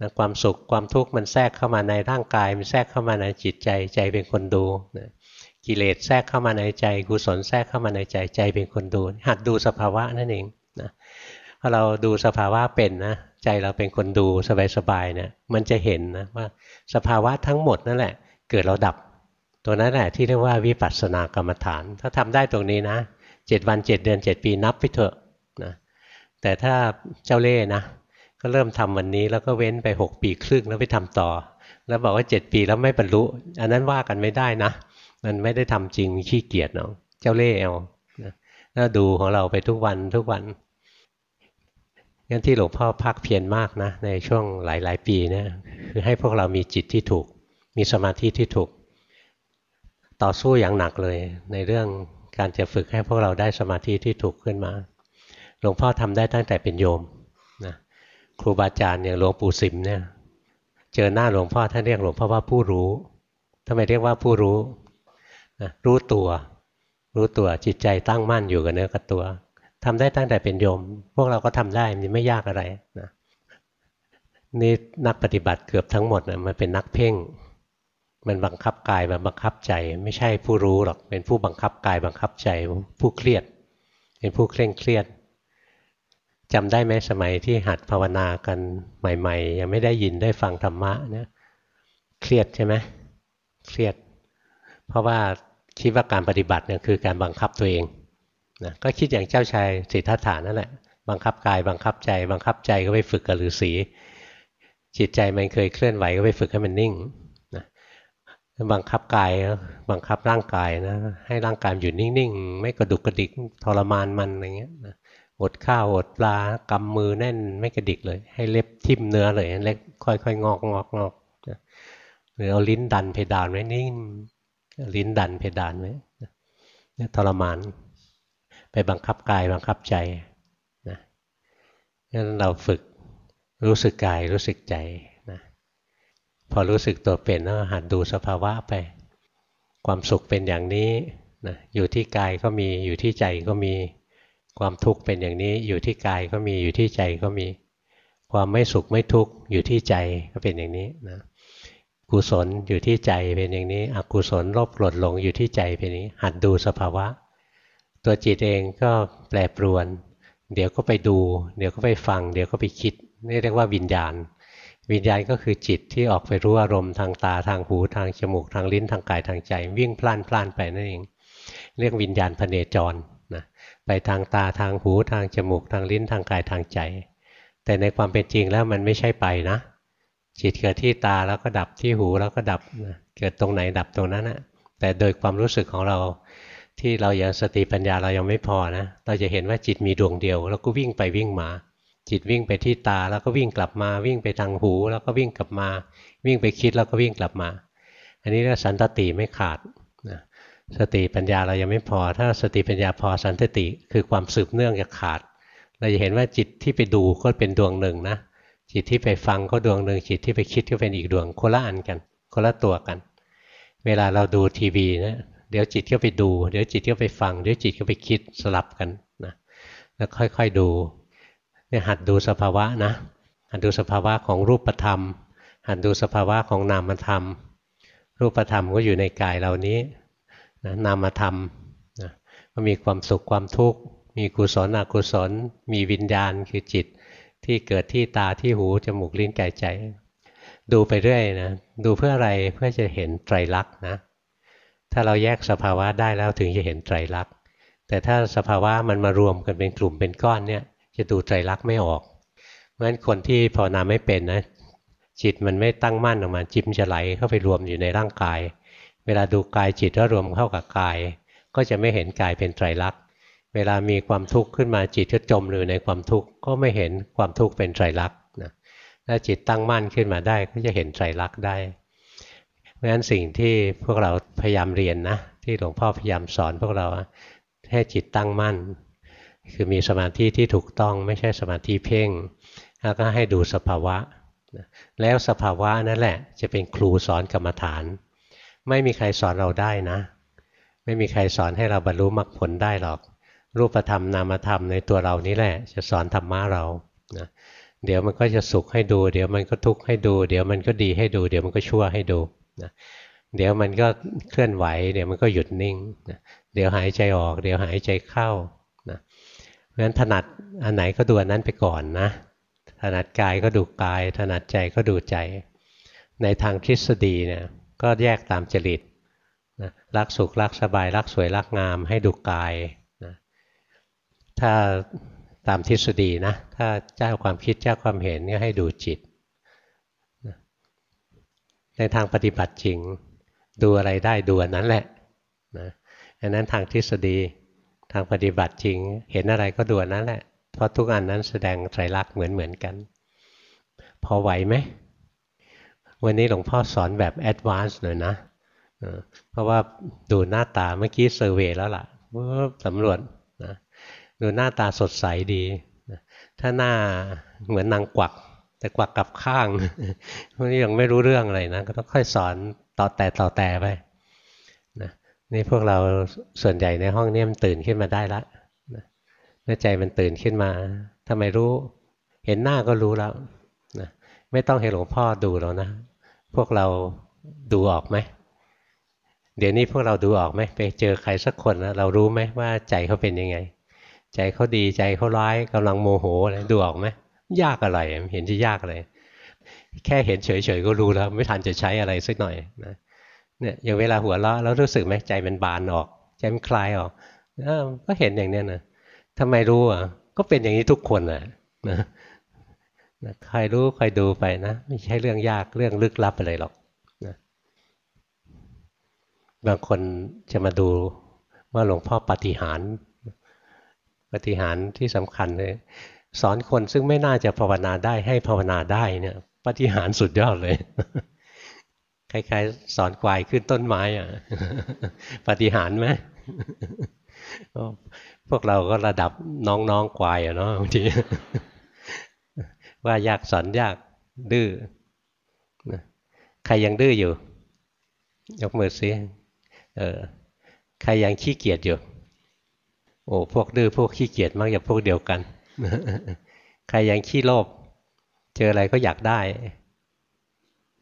นะความสุขความทุกข์มันแทรกเข้ามาในร่างกาย มันแทรกเข้ามาในจิตใจใจเป็นคนดูนะกิเลสแทรกเข้ามาในใจกุศลแทรกเข้ามาในใจใจเป็นคนดู หัดดูสภาวะนั่นเองนะพอเราดูสภาวะเป็นนะใจเราเป็นคนดูสบายๆเนี่ยมันจะเห็นนะว่าสภาวะทั้งหมดนั่นแหละ เกิดเราดับ ตัวนั้นแหละที่เรียกว่าวิปัสสนากรรมฐาน ถ้าทำได้ตรงนี้นะเจ็ดวันเจ็ดเดือนเจ็ดปีนับไปเถอะ แต่ถ้าเจ้าเล่นะก็เริ่มทำวันนี้แล้วก็เว้นไป 6 ปีครึ่งแล้วไปทำต่อ แล้วบอกว่า 7 ปีแล้วไม่บรรลุ อันนั้นว่ากันไม่ได้นะ มันไม่ได้ทำจริงขี้เกียจเนาะเจ้าเล่เอาแล้วดูของเราไปทุกวันทุกวันงั้นที่หลวงพ่อพักเพียรมากนะ ในช่วงหลาย ๆ ปีเนี่ยคือให้พวกเรามีจิตที่ถูก มีสมาธิที่ถูก ต่อสู้อย่างหนักเลย ในเรื่องการจะฝึกให้พวกเราได้สมาธิที่ถูกขึ้นมา หลวงพ่อทำได้ตั้งแต่เป็นโยมนะครูบาอาจารย์อย่างหลวงปู่สิมเนี่ยเจอหน้าหลวงพ่อท่านเรียกหลวงพ่อว่าผู้รู้ทำไมเรียกว่าผู้รู้นะรู้ตัว รู้ตัวจิตใจตั้งมั่นอยู่กับเนื้อกับตัวทำได้ตั้งแต่เป็นโยม พวกเราก็ทำได้มันไม่ยากอะไรนะนี่นักปฏิบัติเกือบทั้งหมดนะมันเป็นนักเพ่ง มันบังคับกายมันบังคับใจ ไม่ใช่ผู้รู้หรอกเป็นผู้บังคับกายบังคับใจผู้เครียด เป็นผู้เคร่งเครียด จำได้ไหมสมัยที่หัดภาวนากันใหม่ ๆ ยังไม่ได้ยินได้ฟังธรรมะเนี่ยเครียดใช่ไหมเครียด เพราะว่าคิดว่าการปฏิบัติเนี่ยคือการบังคับตัวเองนะก็คิดอย่างเจ้าชายสิทธัตถานั่นแหละบังคับกายบังคับใจ บังคับใจก็ไปฝึกกับฤาษีจิตใจมันเคยเคลื่อนไหวก็ไปฝึกให้มันนิ่งนะบังคับกายบังคับร่างกายนะให้ร่างกายอยู่นิ่งๆ ไม่กระดุกกระดิกทรมานมันอะไรเงี้ยนะ อดข้าวอดปลากำมือแน่นไม่กระดิกเลย ให้เล็บทิ่มเนื้อเลยเล็กค่อยๆงอกงอกงอกหรือเอาลิ้นดันเพดานไว้นิ่งลิ้นดันเพดานไว้เนี่ยทรมาน ไปบังคับกายบังคับใจนะงั้นเราฝึกรู้สึกกายรู้สึกใจนะพอรู้สึกตัวเป็นก็หัดดูสภาวะไป ความสุขเป็นอย่างนี้นะอยู่ที่กายก็มีอยู่ที่ใจก็มี ความทุกข์เป็นอย่างนี้อยู่ที่กายก็มีอยู่ที่ใจก็มี ความไม่สุขไม่ทุกข์อยู่ที่ใจก็เป็นอย่างนี้นะกุศลอยู่ที่ใจเป็นอย่างนี้ อกุศลลบหลดหลงอยู่ที่ใจเป็นอย่างนี้ หัดดูสภาวะ ตัวจิตเองก็แปรปรวน เดี๋ยวก็ไปดู เดี๋ยวก็ไปฟัง เดี๋ยวก็ไปคิดนี่เรียกว่าวิญญาณ วิญญาณก็คือจิตที่ออกไปรู้อารมณ์ทางตาทางหูทางจมูกทางลิ้นทางกายทางใจ วิ่งพล่านพล่านไปนั่นเอง เรียกวิญญาณพเนจรน ไปทางตาทางหูทางจมูกทางลิ้นทางกายทางใจ แต่ในความเป็นจริงแล้วมันไม่ใช่ไปนะ จิตเกิดที่ตาแล้วก็ดับที่หูแล้วก็ดับเกิดตรงไหนดับตรงนั้นนะแต่โดยความรู้สึกของเราที่เรายังสติปัญญาเรายังไม่พอนะเราจะเห็นว่าจิตมีดวงเดียว แล้วก็วิ่งไปวิ่งมา จิตวิ่งไปที่ตาแล้วก็วิ่งกลับมาวิ่งไปทางหู แล้วก็วิ่งกลับมา วิ่งไปคิดแล้วก็วิ่งกลับมา อันนี้เรียกสันตติไม่ขาด สติปัญญาเรายังไม่พอ ถ้าสติปัญญาพอสันตติคือความสืบเนื่องจะขาด เราจะเห็นว่าจิตที่ไปดูก็เป็นดวงหนึ่งนะจิตที่ไปฟังก็ดวงหนึ่งจิตที่ไปคิดก็เป็นอีกดวงคนละอันกันคนละตัวกัน เวลาเราดูทีวีนะเดี๋ยวจิตก็ไปดู เดี๋ยวจิตก็ไปฟัง เดี๋ยวจิตก็ไปคิดสลับกันนะแล้วค่อยๆดูเนี่ยหัดดูสภาวะนะหัดดูสภาวะของรูปธรรม หัดดูสภาวะของนามธรรม รูปธรรมก็อยู่ในกายเรานี้ นะนามธรรมนะก็มีความสุขความทุกข์ มีกุศลอกุศล มีวิญญาณคือจิต ที่เกิดที่ตาที่หูจมูกลิ้นกายใจ ดูไปเรื่อยนะดูเพื่ออะไรเพื่อจะเห็นไตรลักษณ์นะถ้าเราแยกสภาวะได้แล้วถึงจะเห็นไตรลักษณ์แต่ถ้าสภาวะมันมารวมกันเป็นกลุ่มเป็นก้อนเนี่ยจะดูไตรลักษณ์ไม่ออกเพราะฉะนั้นคนที่ภาวนาไม่เป็นนะจิตมันไม่ตั้งมั่นออกมาจิตมันจะไหลเข้าไปรวมอยู่ในร่างกาย เวลาดูกายจิตแล้วรวมเข้ากับกาย ก็จะไม่เห็นกายเป็นไตรลักษณ์เวลามีความทุกข์ขึ้นมาจิตก็จมอยู่ในความทุกข์ก็ไม่เห็นความทุกข์เป็นไตรลักษณ์นะถ้าจิตตั้งมั่นขึ้นมาได้ก็จะเห็นไตรลักษณ์ได้เพราะฉะนั้นสิ่งที่พวกเราพยายามเรียนนะที่หลวงพ่อพยายามสอนพวกเราให้จิตตั้งมั่น คือมีสมาธิที่ถูกต้องไม่ใช่สมาธิเพ่งแล้วก็ให้ดูสภาวะ แล้วสภาวะนั่นแหละจะเป็นครูสอนกรรมฐาน ไม่มีใครสอนเราได้นะ ไม่มีใครสอนให้เราบรรลุมรรคผลได้หรอก รูปธรรมนามธรรมในตัวเรานี้แหละ จะสอนธรรมะเรานะเดี๋ยวมันก็จะสุขให้ดู เดี๋ยวมันก็ทุกข์ให้ดู เดี๋ยวมันก็ดีให้ดู เดี๋ยวมันก็ชั่วให้ดูนะเดี๋ยวมันก็เคลื่อนไหว เดี๋ยวมันก็หยุดนิ่งนะเดี๋ยวหายใจออก เดี๋ยวหายใจเข้าเพราะฉะนั้นถนัดอันไหนก็ดูอันนั้นไปก่อนนะ ถนัดกายก็ดูกาย ถนัดใจก็ดูใจ ในทางทฤษฎีเนี่ย ก็แยกตามจริตนะรักสุขรักสบาย รักสวยรักงามให้ดูกายนะถ้าตามทฤษฎีนะถ้าเจ้าความคิดเจ้าความเห็นก็ให้ดูจิตนะในทางปฏิบัติจริง ดูอะไรได้ดูอันนั้นแหละนะอันนั้นทางทฤษฎีทางปฏิบัติจริง เห็นอะไรก็ดูนั่นแหละเพราะทุกอันนั้นแสดงไตรลักษณ์เหมือนเหมือนกัน พอไหวไหม วันนี้หลวงพ่อสอนแบบ advance หน่อยนะ เพราะว่าดูหน้าตาเมื่อกี้ survey แล้วล่ะสำรวจนะดูหน้าตาสดใสดี ถ้าหน้าเหมือนนางกวัก แต่กวักกับข้างพวกนี้ยังไม่รู้เรื่องอะไรนะ ก็ต้องค่อยสอนต่อแต่ต่อแต่ไปนี่พวกเราส่วนใหญ่ในห้องเนี้ยมันตื่นขึ้นมาได้ละเมื่อใจมันตื่นขึ้นมาทำไมรู้ เห็นหน้าก็รู้แล้วนะไม่ต้องให้หลวงพ่อดูแล้วนะ พวกเราดูออกไหมเดี๋ยวนี้พวกเราดูออกไหมไปเจอใครสักคนนะเรารู้ไหมว่าใจเขาเป็นยังไง ใจเขาดีใจเขาร้ายกำลังโมโหอะไรดูออกไหมยากอะไรเห็นจะยากอะไรแค่เห็นเฉยๆก็รู้แล้ว ไม่ทันจะใช้อะไรสักหน่อยนะเนี่ยอย่างเวลาหัวเราะแล้วรู้สึกไหมใจมันบานออก ใจมันคลายออกก็เห็นอย่างเนี้ยนะทำไมรู้อะก็เป็นอย่างนี้ทุกคนอะนะ ใครรู้ใครดูไปนะ ไม่ใช่เรื่องยากเรื่องลึกลับอะไรหรอกนะบางคนจะมาดูว่าหลวงพ่อปฏิหารปฏิหารที่สำคัญเลยสอนคนซึ่งไม่น่าจะภาวนาได้ให้ภาวนาได้เนี่ยปฏิหารสุดยอดเลยคล้ายๆสอนควายขึ้นต้นไม้อะปฏิหารไหมพวกเราก็ระดับน้องๆควายอะเนาะบางที ว่ายากสอนยากดื้อใครยังดื้ออยู่ ยกมือสิเออใครยังขี้เกียจอยู่ โอ้พวกดื้อพวกขี้เกียจมักจะพวกเดียวกัน ใครยังขี้โลภเจออะไรก็อยากได้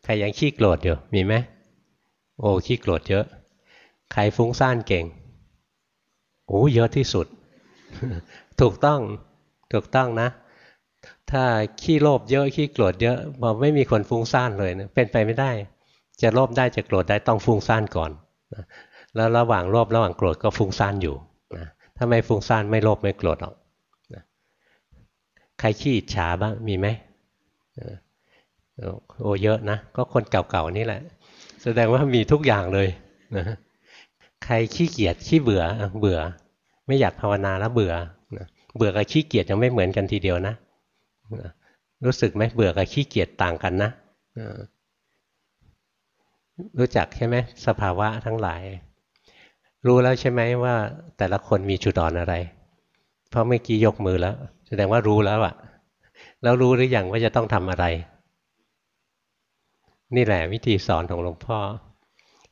ใครยังขี้โกรธอยู่มีไหมโอ้ขี้โกรธเยอะ ใครฟุ้งซ่านเก่งโอ้เยอะที่สุด ถูกต้องถูกต้องนะ ถ้าขี้โลภเยอะขี้โกรธเยอะบอกไม่มีคนฟุ้งซ่านเลยนะเป็นไปไม่ได้ จะโลภได้จะโกรธได้ต้องฟุ้งซ่านก่อนนะแล้วระหว่างโลภระหว่างโกรธก็ฟุ้งซ่านอยู่นะถ้าไม่ฟุ้งซ่านไม่โลภไม่โกรธหรอกนะใครขี้อิจฉาบ้างมีไหมโอ้เยอะนะก็คนเก่าๆนี่แหละ แสดงว่ามีทุกอย่างเลยนะใครขี้เกียจขี้เบื่อเบื่อ ไม่อยากภาวนาแล้วเบื่อเบื่อกับขี้เกียจยังไม่เหมือนกันทีเดียวนะ รู้สึกไหมเบื่อกับขี้เกียจต่างกันนะรู้จักใช่ไหมสภาวะทั้งหลาย รู้แล้วใช่ไหมว่าแต่ละคนมีจุดอ่อนอะไร เพราะเมื่อกี้ยกมือแล้ว แสดงว่ารู้แล้วอะแล้วรู้หรืออยังว่าจะต้องทำอะไร นี่แหละวิธีสอนของหลวงพ่อ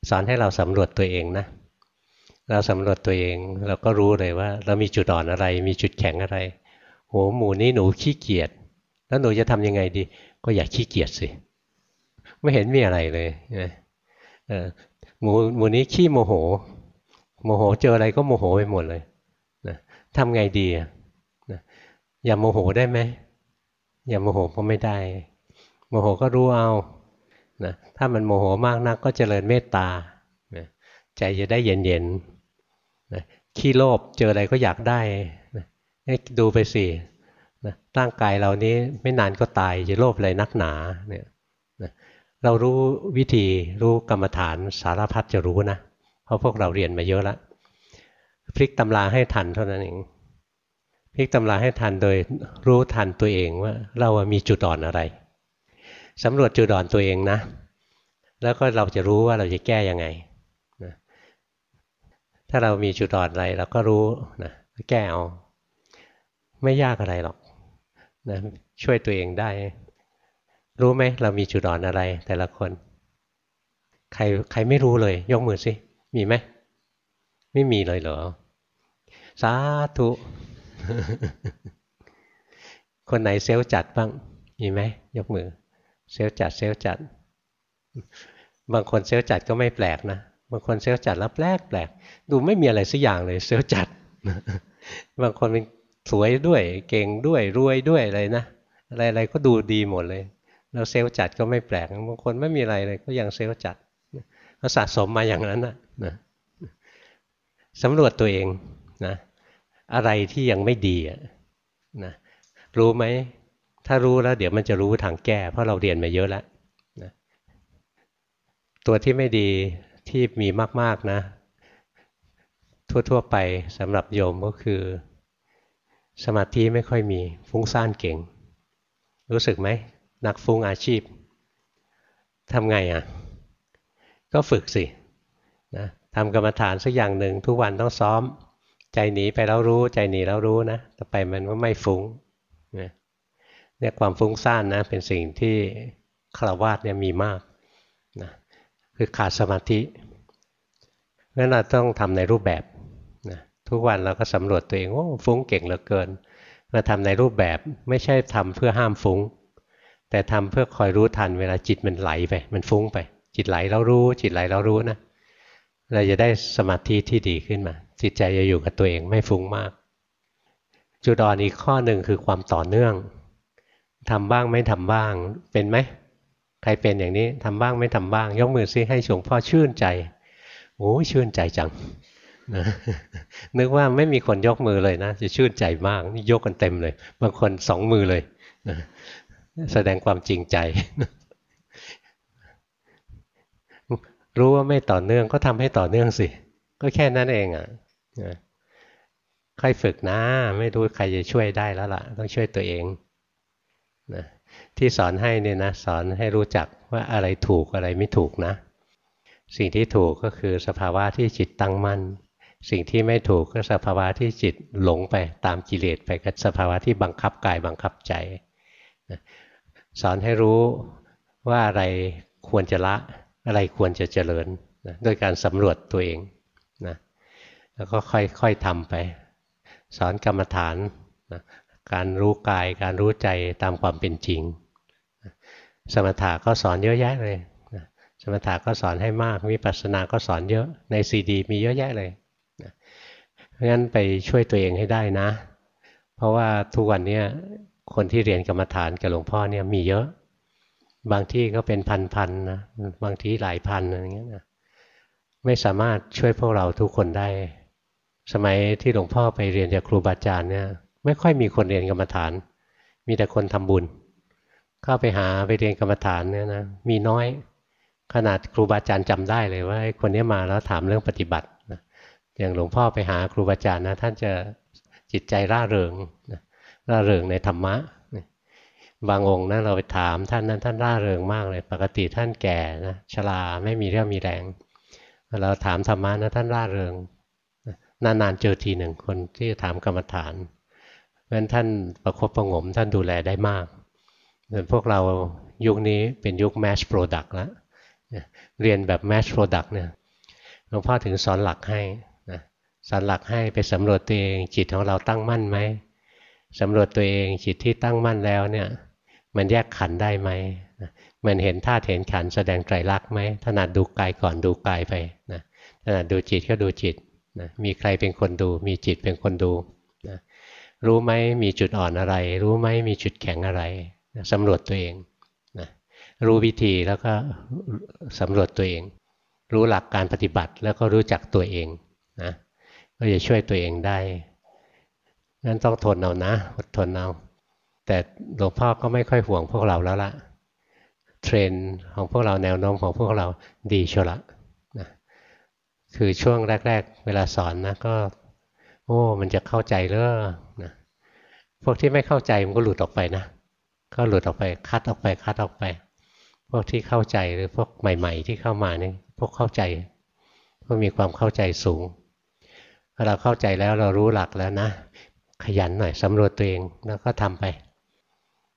สอนให้เราสำรวจตัวเองนะ เราสำรวจตัวเองเราก็รู้เลยว่า เรามีจุดอ่อนอะไร มีจุดแข็งอะไรโหหมูนี้หนูขี้เกียจ แล้วหนูจะทำยังไงดี ก็อย่าขี้เกียจสิ ไม่เห็นมีอะไรเลยหมูหมูนี้ขี้โมโห โมโหเจออะไรก็โมโหไปหมดเลยนะทำไงดีนะอย่าโมโหได้ไหมอย่าโมโหก็ไม่ได้ โมโหก็รู้เอานะถ้ามันโมโหมากนักก็เจริญเมตตานะใจจะได้เย็นๆนะขี้โลภเจออะไรก็อยากได้นะดูไปสิ นะร่างกายเรานี้ไม่นานก็ตายจะโลภอะไรนักหนาเนี่ยนะเรารู้วิธีรู้กรรมฐานสารพัดจะรู้นะ เพราะพวกเราเรียนมาเยอะแล้วพลิกตำราให้ทันเท่านั้นเองพลิกตำราให้ทันโดยรู้ทันตัวเองว่าเรามีจุดอ่อนอะไรสำรวจจุดอ่อนตัวเองนะ แล้วก็เราจะรู้ว่าเราจะแก้ยังไงถ้าเรามีจุดอ่อนอะไรเราก็รู้นะแก้เอา ไม่ยากอะไรหรอก นะช่วยตัวเองได้ รู้ไหมเรามีจุดอ่อนอะไร แต่ละคน ใครใครไม่รู้เลย ยกมือสิ มีไหมไม่มีเลยเหรอ สาธุ คนไหนเซลจัดบ้าง มีไหมยกมือ เซลจัดเซลจัด บางคนเซลจัดก็ไม่แปลกนะบางคนเซลล์จัดแล้วแปลกแปลกดูไม่มีอะไรสักอย่างเลยเซลล์จัด บางคนเป็น สวยด้วยเก่งด้วยรวยด้วยอะไรนะอะไรๆก็ดูดีหมดเลย เราเซลล์จัดก็ไม่แปลกบางคนไม่มีอะไรเลยก็ยังเซลล์จัดก็สะสมมาอย่างนั้นนะนะสำรวจตัวเองนะอะไรที่ยังไม่ดีนะรู้ไหมถ้ารู้แล้วเดี๋ยวมันจะรู้ทางแก้ เพราะเราเรียนมาเยอะแล้วนะตัวที่ไม่ดีที่มีมากๆนะ ทั่วๆไปสำหรับโยมก็คือ สมาธิไม่ค่อยมีฟุ้งซ่านเก่ง รู้สึกไหมนักฟุ้งอาชีพทำไงอะ ก็ฝึกสินะทำกรรมฐานสักอย่างหนึ่งทุกวันต้องซ้อม ใจหนีไปแล้วรู้ ใจหนีแล้วรู้นะต่อไปมันก็ไม่ฟุ้งเนี่ยความฟุ้งซ่านนะเป็นสิ่งที่ฆราวาสเนี่ยมีมากนะคือขาดสมาธิงั้นเราต้องทำในรูปแบบ ทุกวันเราก็สำรวจตัวเองโอ้ฟุ้งเก่งเหลือเกิน มาทำในรูปแบบไม่ใช่ทำเพื่อห้ามฟุ้ง แต่ทำเพื่อคอยรู้ทันเวลาจิตมันไหลไป มันฟุ้งไป จิตไหลเรารู้ จิตไหลเรารู้นะเราจะได้สมาธิที่ดีขึ้นมา จิตใจจะอยู่กับตัวเองไม่ฟุ้งมาก จุดอ่อนอีกข้อหนึ่งคือความต่อเนื่องทำบ้างไม่ทำบ้างเป็นไหมใครเป็นอย่างนี้ทำบ้างไม่ทำบ้าง ยกมือซิให้หลวงพ่อชื่นใจโอ้ชื่นใจจัง นะนึกว่าไม่มีคนยกมือเลยนะ จะชื่นใจมากนี่ยกกันเต็มเลย บางคนสองมือเลยนะแสดงความจริงใจ รู้ว่าไม่ต่อเนื่องก็ทำให้ต่อเนื่องสิ ก็แค่นั้นเองอะค่อยฝึกนะ ไม่รู้ใครจะช่วยได้แล้วล่ะ ต้องช่วยตัวเองนะที่สอนให้เนี่ยนะสอนให้รู้จักว่าอะไรถูกอะไรไม่ถูกนะ สิ่งที่ถูกก็คือสภาวะที่จิตตั้งมั่น สิ่งที่ไม่ถูกก็สภาวะที่จิตหลงไปตามกิเลสไปกับสภาวะที่บังคับกายบังคับใจสอนให้รู้ว่าอะไรควรจะละอะไรควรจะเจริญนะด้วยการสำรวจตัวเองนะแล้วก็ค่อยๆทำไป สอนกรรมฐานนะการรู้กายการรู้ใจตามความเป็นจริงสมถะก็สอนเยอะแยะเลยสมถะก็สอนให้มากวิปัสสนาก็สอนเยอะในซีดีมีเยอะแยะเลย เพราะงั้นไปช่วยตัวเองให้ได้นะ เพราะว่าทุกวันนี้คนที่เรียนกรรมฐานกับหลวงพ่อเนี่ยมีเยอะ บางที่ก็เป็นพันๆนะบางที่หลายพันอะไรเงี้ยนะไม่สามารถช่วยพวกเราทุกคนได้ สมัยที่หลวงพ่อไปเรียนจากครูบาอาจารย์เนี่ยไม่ค่อยมีคนเรียนกรรมฐาน มีแต่คนทำบุญ เข้าไปหาไปเรียนกรรมฐานเนี่ยนะมีน้อยขนาดครูบาอาจารย์จำได้เลยว่าคนนี้มาแล้วถามเรื่องปฏิบัติ อย่างหลวงพ่อไปหาครูบาอาจารย์นะท่านจะจิตใจร่าเริงร่าเริงในธรรมะบางองค์นะเราไปถามท่านนั้นท่านร่าเริงมากเลย ปกติท่านแก่นะชราไม่มีเรี่ยวมีแรงเราถามธรรมะนะท่านร่าเริงนานๆเจอทีหนึ่งคนที่ถามกรรมฐานเพราะฉะนั้นท่านประคบประงมท่านดูแลได้มากส่วนพวกเรายุคนี้เป็นยุค mass product แล้วเรียนแบบ mass product เนี่ยหลวงพ่อถึงสอนหลักให้ สอนหลักให้ไปสำรวจตัวเอง จิตของเราตั้งมั่นไหมสำรวจตัวเองจิตที่ตั้งมั่นแล้วเนี่ย มันแยกขันได้ไหมมันเห็นธาตุเห็นขันแสดงไตรลักษณ์ไหมถนัดดูกายก่อนดูกายไปนะถนัดดูจิตก็ดูจิตนะมีใครเป็นคนดู มีจิตเป็นคนดูนะรู้ไหมมีจุดอ่อนอะไร รู้ไหมมีจุดแข็งอะไรสำรวจตัวเองนะรู้วิธีแล้วก็สำรวจตัวเอง รู้หลักการปฏิบัติแล้วก็รู้จักตัวเองนะ ก็จะช่วยตัวเองได้งั้นต้องทนเอานะอดทนเอาแต่หลวงพ่อก็ไม่ค่อยห่วงพวกเราแล้วละเทรนของพวกเราแนวโน้มของพวกเราดีชัวละนะคือช่วงแรก ๆ เวลาสอนนะก็ โอ้มันจะเข้าใจเรื่อนะพวกที่ไม่เข้าใจมันก็หลุดออกไปนะก็หลุดออกไปคัดออกไปคัดออกไป พวกที่เข้าใจหรือพวกใหม่ ๆ ที่เข้ามานี่พวกเข้าใจพวกมีความเข้าใจสูง เราเข้าใจแล้วเรารู้หลักแล้วนะ ขยันหน่อยสำรวจตัวเองแล้วก็ทำไป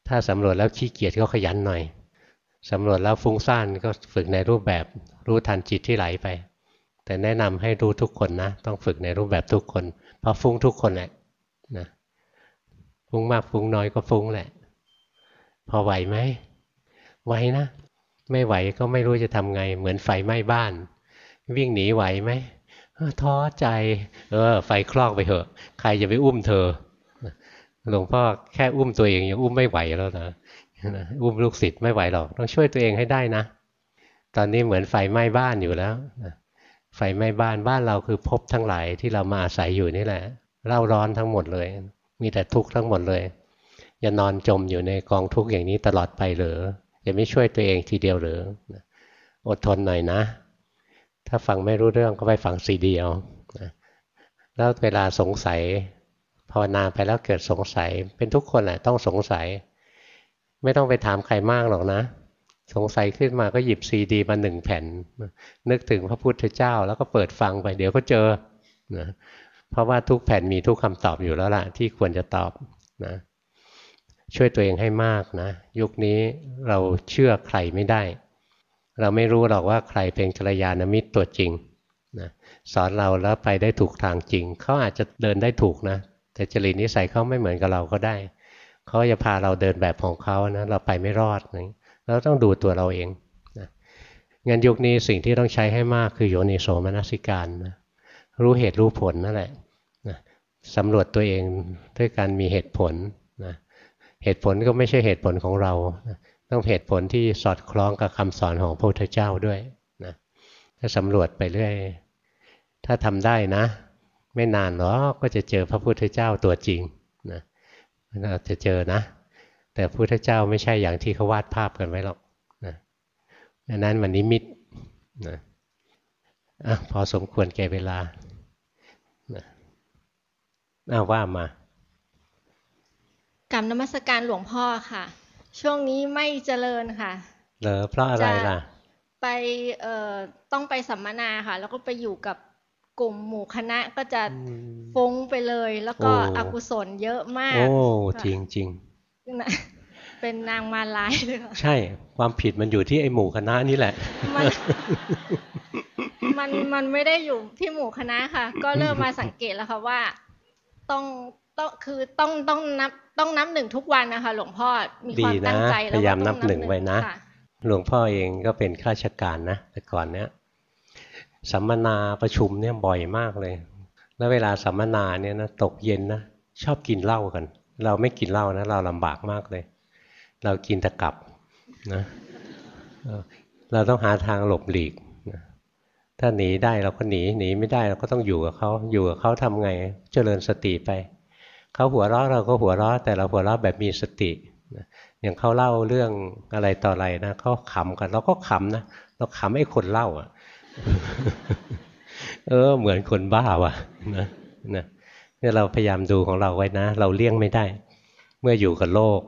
ถ้าสำรวจแล้วขี้เกียจก็ขยันหน่อยสำรวจแล้วฟุ้งซ่านก็ฝึกในรูปแบบรู้ทันจิตที่ไหลไป แต่แนะนำให้รู้ทุกคนนะ ต้องฝึกในรูปแบบทุกคน เพราะฟุ้งทุกคนแหละนะฟุ้งมากฟุ้งน้อยก็ฟุ้งแหละ พอไหวไหมไหวนะ ไม่ไหวก็ไม่รู้จะทำไง เหมือนไฟไหม้บ้าน วิ่งหนีไหวไหม ท้อใจ เออ ไฟคลอกไปเถอะ ใครจะไปอุ้มเธอหลวงพ่อแค่อุ้มตัวเองยังอุ้มไม่ไหวแล้วนะอุ้มลูกศิษย์ไม่ไหวหรอก ต้องช่วยตัวเองให้ได้นะ ตอนนี้เหมือนไฟไหม้บ้านอยู่แล้วไฟไหม้บ้านบ้านเราคือพบทั้งหลายที่เรามาอาศัยอยู่นี่แหละเล่าร้อนทั้งหมดเลย มีแต่ทุกข์ทั้งหมดเลยอย่านอนจมอยู่ในกองทุกข์อย่างนี้ตลอดไปหรือจะไม่ช่วยตัวเองทีเดียวหรืออดทนหน่อยนะ ถ้าฟังไม่รู้เรื่องก็ไปฟังซีดีเอาแล้วเวลาสงสัยภาวนาไปแล้วเกิดสงสัย เป็นทุกคนแหละต้องสงสัย ไม่ต้องไปถามใครมากหรอกนะ สงสัยขึ้นมาก็หยิบซีดีมาหนึ่งแผ่น นึกถึงพระพุทธเจ้า แล้วก็เปิดฟังไป เดี๋ยวก็เจอนะเพราะว่าทุกแผ่นมีทุกคำตอบอยู่แล้วล่ะ ที่ควรจะตอบนะช่วยตัวเองให้มากนะ ยุคนี้เราเชื่อใครไม่ได้ เราไม่รู้หรอกว่าใครเป็นกัลยาณมิตรตัวจริงนะสอนเราแล้วไปได้ถูกทางจริง เขาอาจจะเดินได้ถูกนะ แต่จริตนิสัยเขาไม่เหมือนกับเราก็ได้ เขาจะพาเราเดินแบบของเขานะเราไปไม่รอดนะเราต้องดูตัวเราเองนะงั้นยุคนี้สิ่งที่ต้องใช้ให้มากคือโยนิโสมนสิการนะรู้เหตุรู้ผลนั่นแหละนะสำรวจตัวเองด้วยการมีเหตุผลนะเหตุผลก็ไม่ใช่เหตุผลของเรานะ ต้องเหตุผลที่สอดคล้องกับคำสอนของพระพุทธเจ้าด้วยนะถ้าสำรวจไปเรื่อย ถ้าทำได้นะ ไม่นานหรอกก็จะเจอพระพุทธเจ้าตัวจริงนะเราจะเจอนะ แต่พุทธเจ้าไม่ใช่อย่างที่เขาวาดภาพกันไว้หรอกนะดังนั้นมันนิมิตนะอะพอสมควรแก่เวลานะอาว่ามากรรมนมัสการหลวงพ่อค่ะ ช่วงนี้ไม่เจริญค่ะเหรอเพราะอะไรล่ะ ไปเอ่อต้องไปสัมมนาค่ะ แล้วก็ไปอยู่กับกลุ่มหมู่คณะก็จะฟุ้งไปเลย แล้วก็อกุศลเยอะมาก โอ้จริงจริงนะเป็นนางมาลายเลยค่ะใช่ความผิดมันอยู่ที่ไอ้หมู่คณะนี่แหละมันมันมันไม่ได้อยู่ที่หมู่คณะค่ะ ก็เริ่มมาสังเกตแล้วค่ะว่า ต้องต้องคือต้องต้องนับต้องนับหนึ่งทุกวันนะคะ หลวงพ่อมีความดีนะตั้งใจแล้วพยายามว่นับหนึ่งไว้นะค่หลวงพ่อเองก็เป็นข้าราชการนะ แต่ก่อนเนี้ยสัมมนาประชุมเนี่ยบ่อยมากเลย แล้วเวลาสัมมนาเนี่ยนะตกเย็นนะชอบกินเหล้ากัน เราไม่กินเหล้านะเราลำบากมากเลย เรากินแตะกลับนะเออเราต้องหาทางหลบหลีกนะถ้าหนีได้เราก็หนีหนีไม่ได้เราก็ต้องอยู่กับเขาอยู่กับเขาทำไง เจริญสติไป เขาหัวเราะเราก็หัวเราะแต่เราหัวเราะแบบมีสติอย่างเขาเล่าเรื่องอะไรต่ออะไรนะเขาขำกัน เราก็ขำนะเราขำไอ้คนเล่าอะ เออ เหมือนคนบ้าว่ะนะนะเนี่ยเราพยายามดูของเราไว้นะ เราเลี่ยงไม่ได้ เมื่ออยู่กับโลก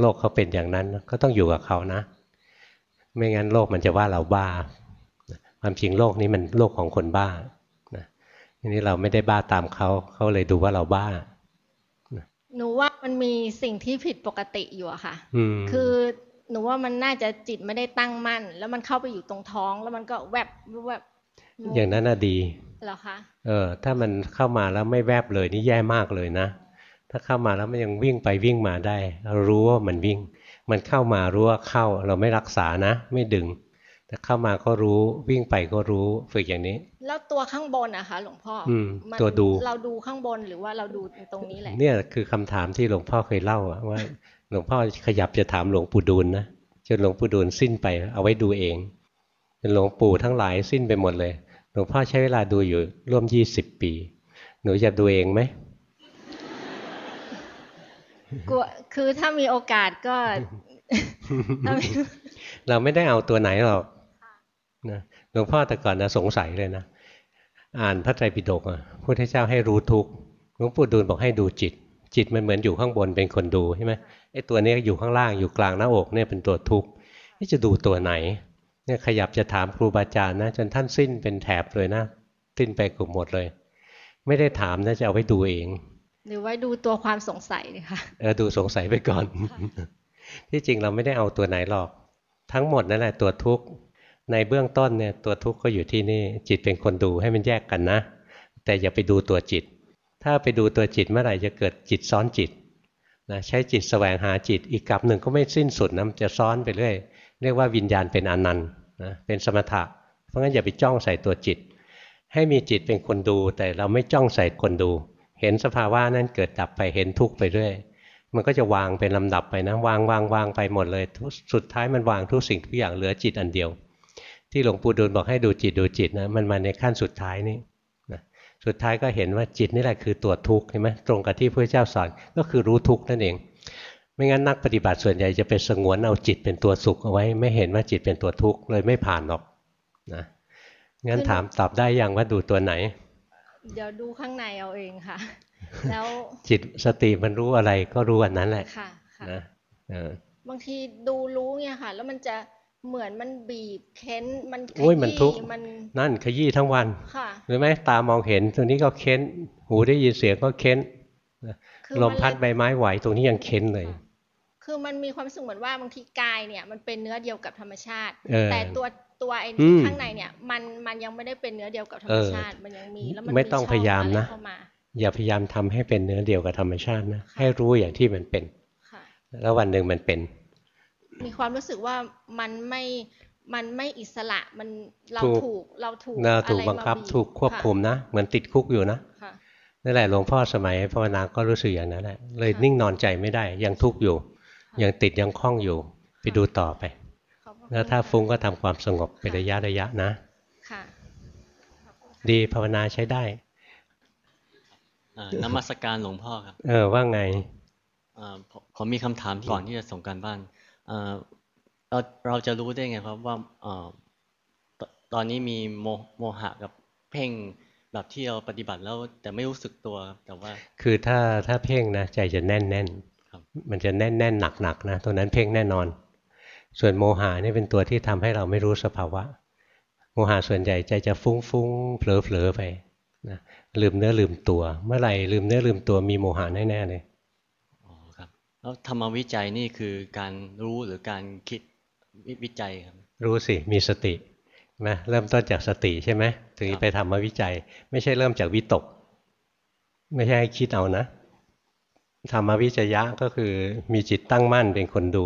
โลกเขาเป็นอย่างนั้น ก็ต้องอยู่กับเขานะ ไม่งั้นโลกมันจะว่าเราบ้าความจริงโลกนี้มันโลกของคนบ้านะทีนี้เราไม่ได้บ้าตามเขาเขาเลยดูว่าเราบ้า หนูว่ามันมีสิ่งที่ผิดปกติอยู่อะค่ะอืมคือหนูว่ามันน่าจะจิตไม่ได้ตั้งมั่น แล้วมันเข้าไปอยู่ตรงท้อง แล้วมันก็แวบแวบอย่างนั้นน่ะดีเหรอคะเออถ้ามันเข้ามาแล้วไม่แวบเลยนี่แย่มากเลยนะ ถ้าเข้ามาแล้วมันยังวิ่งไปวิ่งมาได้เรารู้ว่ามันวิ่ง มันเข้ามารู้ว่าเข้า เราไม่รักษานะ ไม่ดึง แต่เข้ามาก็รู้วิ่งไปก็รู้ฝึกอย่างนี้ แล้วตัวข้างบนอะคะหลวงพ่ออมมันตัวดูเราดูข้างบนหรือว่าเราดูตรงนี้แหละ เนี่ยคือคำถามที่หลวงพ่อเคยเล่าอะว่า หลวงพ่อขยับจะถามหลวงปู่ดูลนะจนหลวงปู่ดูลสิ้นไปเอาไว้ดูเองจนหลวงปู่ทั้งหลายสิ้นไปหมดเลย หลวงพ่อใช้เวลาดูอยู่ร่วมยี่สิบปี หนูจะดูเองไหมกลัวคือถ้ามีโอกาสก็ถ้ามีเราไม่ได้เอาตัวไหนหรอก นะหลวงพ่อแต่ก่อนนะสงสัยเลยนะ อ่านพระไตรปิฎกอะพระพุทธเจ้าให้รู้ทุกข์หลวงปู่ดูลบอกให้ดูจิต จิตมันเหมือนอยู่ข้างบนเป็นคนดูใช่ไหมไอ้ตัวนี้อยู่ข้างล่างอยู่กลางหน้าอกเนี่ยเป็นตัวทุกข์นี่จะดูตัวไหนเนี่ยขยับจะถามครูบาอาจารย์นะจนท่านสิ้นเป็นแถบเลยนะสิ้นไปเกือบหมดเลย ไม่ได้ถามนะจะเอาไว้ดูเอง หรือไว้ดูตัวความสงสัยเลยค่ะเออดูสงสัยไปก่อน ที่จริงเราไม่ได้เอาตัวไหนหรอก ทั้งหมดนั่นแหละตัวทุกข์ ในเบื้องต้นเนี่ยตัวทุกข์ก็อยู่ที่นี่จิตเป็นคนดูให้มันแยกกันนะ แต่อย่าไปดูตัวจิต ถ้าไปดูตัวจิตเมื่อไหร่จะเกิดจิตซ้อนจิตนะใช้จิตแสวงหาจิตอีกกลับหนึ่งก็ไม่สิ้นสุดนะมันจะซ้อนไปเรื่อยเรียกว่าวิญญาณเป็นอนันต์นะเป็นสมถะ เพราะงั้นอย่าไปจ้องใส่ตัวจิต ให้มีจิตเป็นคนดู แต่เราไม่จ้องใส่คนดู เห็นสภาวะนั้นเกิดดับไปเห็นทุกข์ไปเรื่อยมันก็จะวางเป็นลำดับไปนะวางวางวางไปหมดเลยสุดท้ายมันวางทุกสิ่งทุกอย่างเหลือจิตอันเดียว ที่หลวงปู่ดูลบอกให้ดูจิตดูจิตนะมันมาในขั้นสุดท้ายนี่นะสุดท้ายก็เห็นว่าจิตนี่แหละคือตัวทุกข์ใช่ไหมตรงกับที่พระเจ้าสอนก็คือรู้ทุกข์นั่นเอง ไม่งั้นนักปฏิบัติส่วนใหญ่จะไปสงวนเอาจิตเป็นตัวสุขเอาไว้ ไม่เห็นว่าจิตเป็นตัวทุกข์เลยไม่ผ่านหรอกนะงั้นถามตอบได้ยังว่าดูตัวไหน เดี๋ยวดูข้างในเอาเองค่ะ แล้วจิตสติมันรู้อะไรก็รู้อันนั้นแหละค่ะค่ะนะเออบางทีดูรู้เนี่ยค่ะ แล้วมันจะ เหมือนมันบีบเค้นมันขโอ้ยมันทุกข์มันนั่นขยี้ทั้งวันค่ะหรือไหมตามองเห็นตรงนี้ก็เค้น หูได้ยินเสียงก็เค้นคือลนมพัดใบไม้ไหวตรงนี้ยังเค้นเลยคือมันมีความรู้สึกเหมือนว่าบางทีกายเนี่ยมันเป็นเนื้อเดียวกับธรรมชาติเออแต่ตัวตัวไอ้อืนี่มข้างในเนี่ย มันมันยังไม่ได้เป็นเนื้อเดียวกับธรรมชาติ มันยังมีแล้วมันไม่ต้องช่พยายามอไรนะเข้ามาอย่าพยายามทำให้เป็นเนื้อเดียวกับธรรมชาตินะให้รู้อย่างที่มันเป็นค่ะแล้ววันหนึ่งมันเป็น มีความรู้สึกว่ามันไม่มันไม่อิสระมันเราถูกถูกเราถูกเราถูกอะไรบังคับมาถูกควบคุมนะ เหมือนติดคุกอยู่นะค่ะนั่นแหละหลวงพ่อสมัยภาวนาก็รู้สึกอย่างนั้นแหละเลยค่ะนิ่งนอนใจไม่ได้ ยังทุกข์อยู่ค่ะยังติดยังคล้องอยู่ ไปดูต่อไปขอบพระคุณแล้วถ้าฟุ้งก็ทำความสงบเป็นระยะระยะนะค่ะดีภาวนาใช้ได้อ่านมัสการหลวงพ่อครับ เออว่าไงอ่าผมผมมีคำถามก่อนที่จะส่งการบ้านอ่า เราเราจะรู้ได้ไงครับว่าอ่าตตอนนี้มีโมโมหะกับเพ่งแบบที่เราปฏิบัติแล้วแต่ไม่รู้สึกตัวครับแต่ว่า คือถ้าถ้าเพ่งนะใจจะแน่นแน่นครับมันจะแน่นแน่นหนักหนักๆนะตัวนั้นเพ่งแน่นอน ส่วนโมหะนี่เป็นตัวที่ทำให้เราไม่รู้สภาวะ โมหะส่วนใหญ่ใจจะฟุ้งฟุ้งเผลอเผลอไปนะลืมเนื้อลืมตัว เมื่อไหร่ลืมเนื้อลืมตัวมีโมหะแน่ๆเลยอ๋อครับ แล้วธรรมวิจัยนี่คือการรู้หรือการคิดวิวิจัยครับ รู้สิมีสตินะเริ่มต้นจากสติใช่ไหมถึงครับไปทำมาวิจัย ไม่ใช่เริ่มจากวิตก ไม่ใช่ให้คิดเอานะธรรมวิจยะก็คือมีจิตตั้งมั่นเป็นคนดู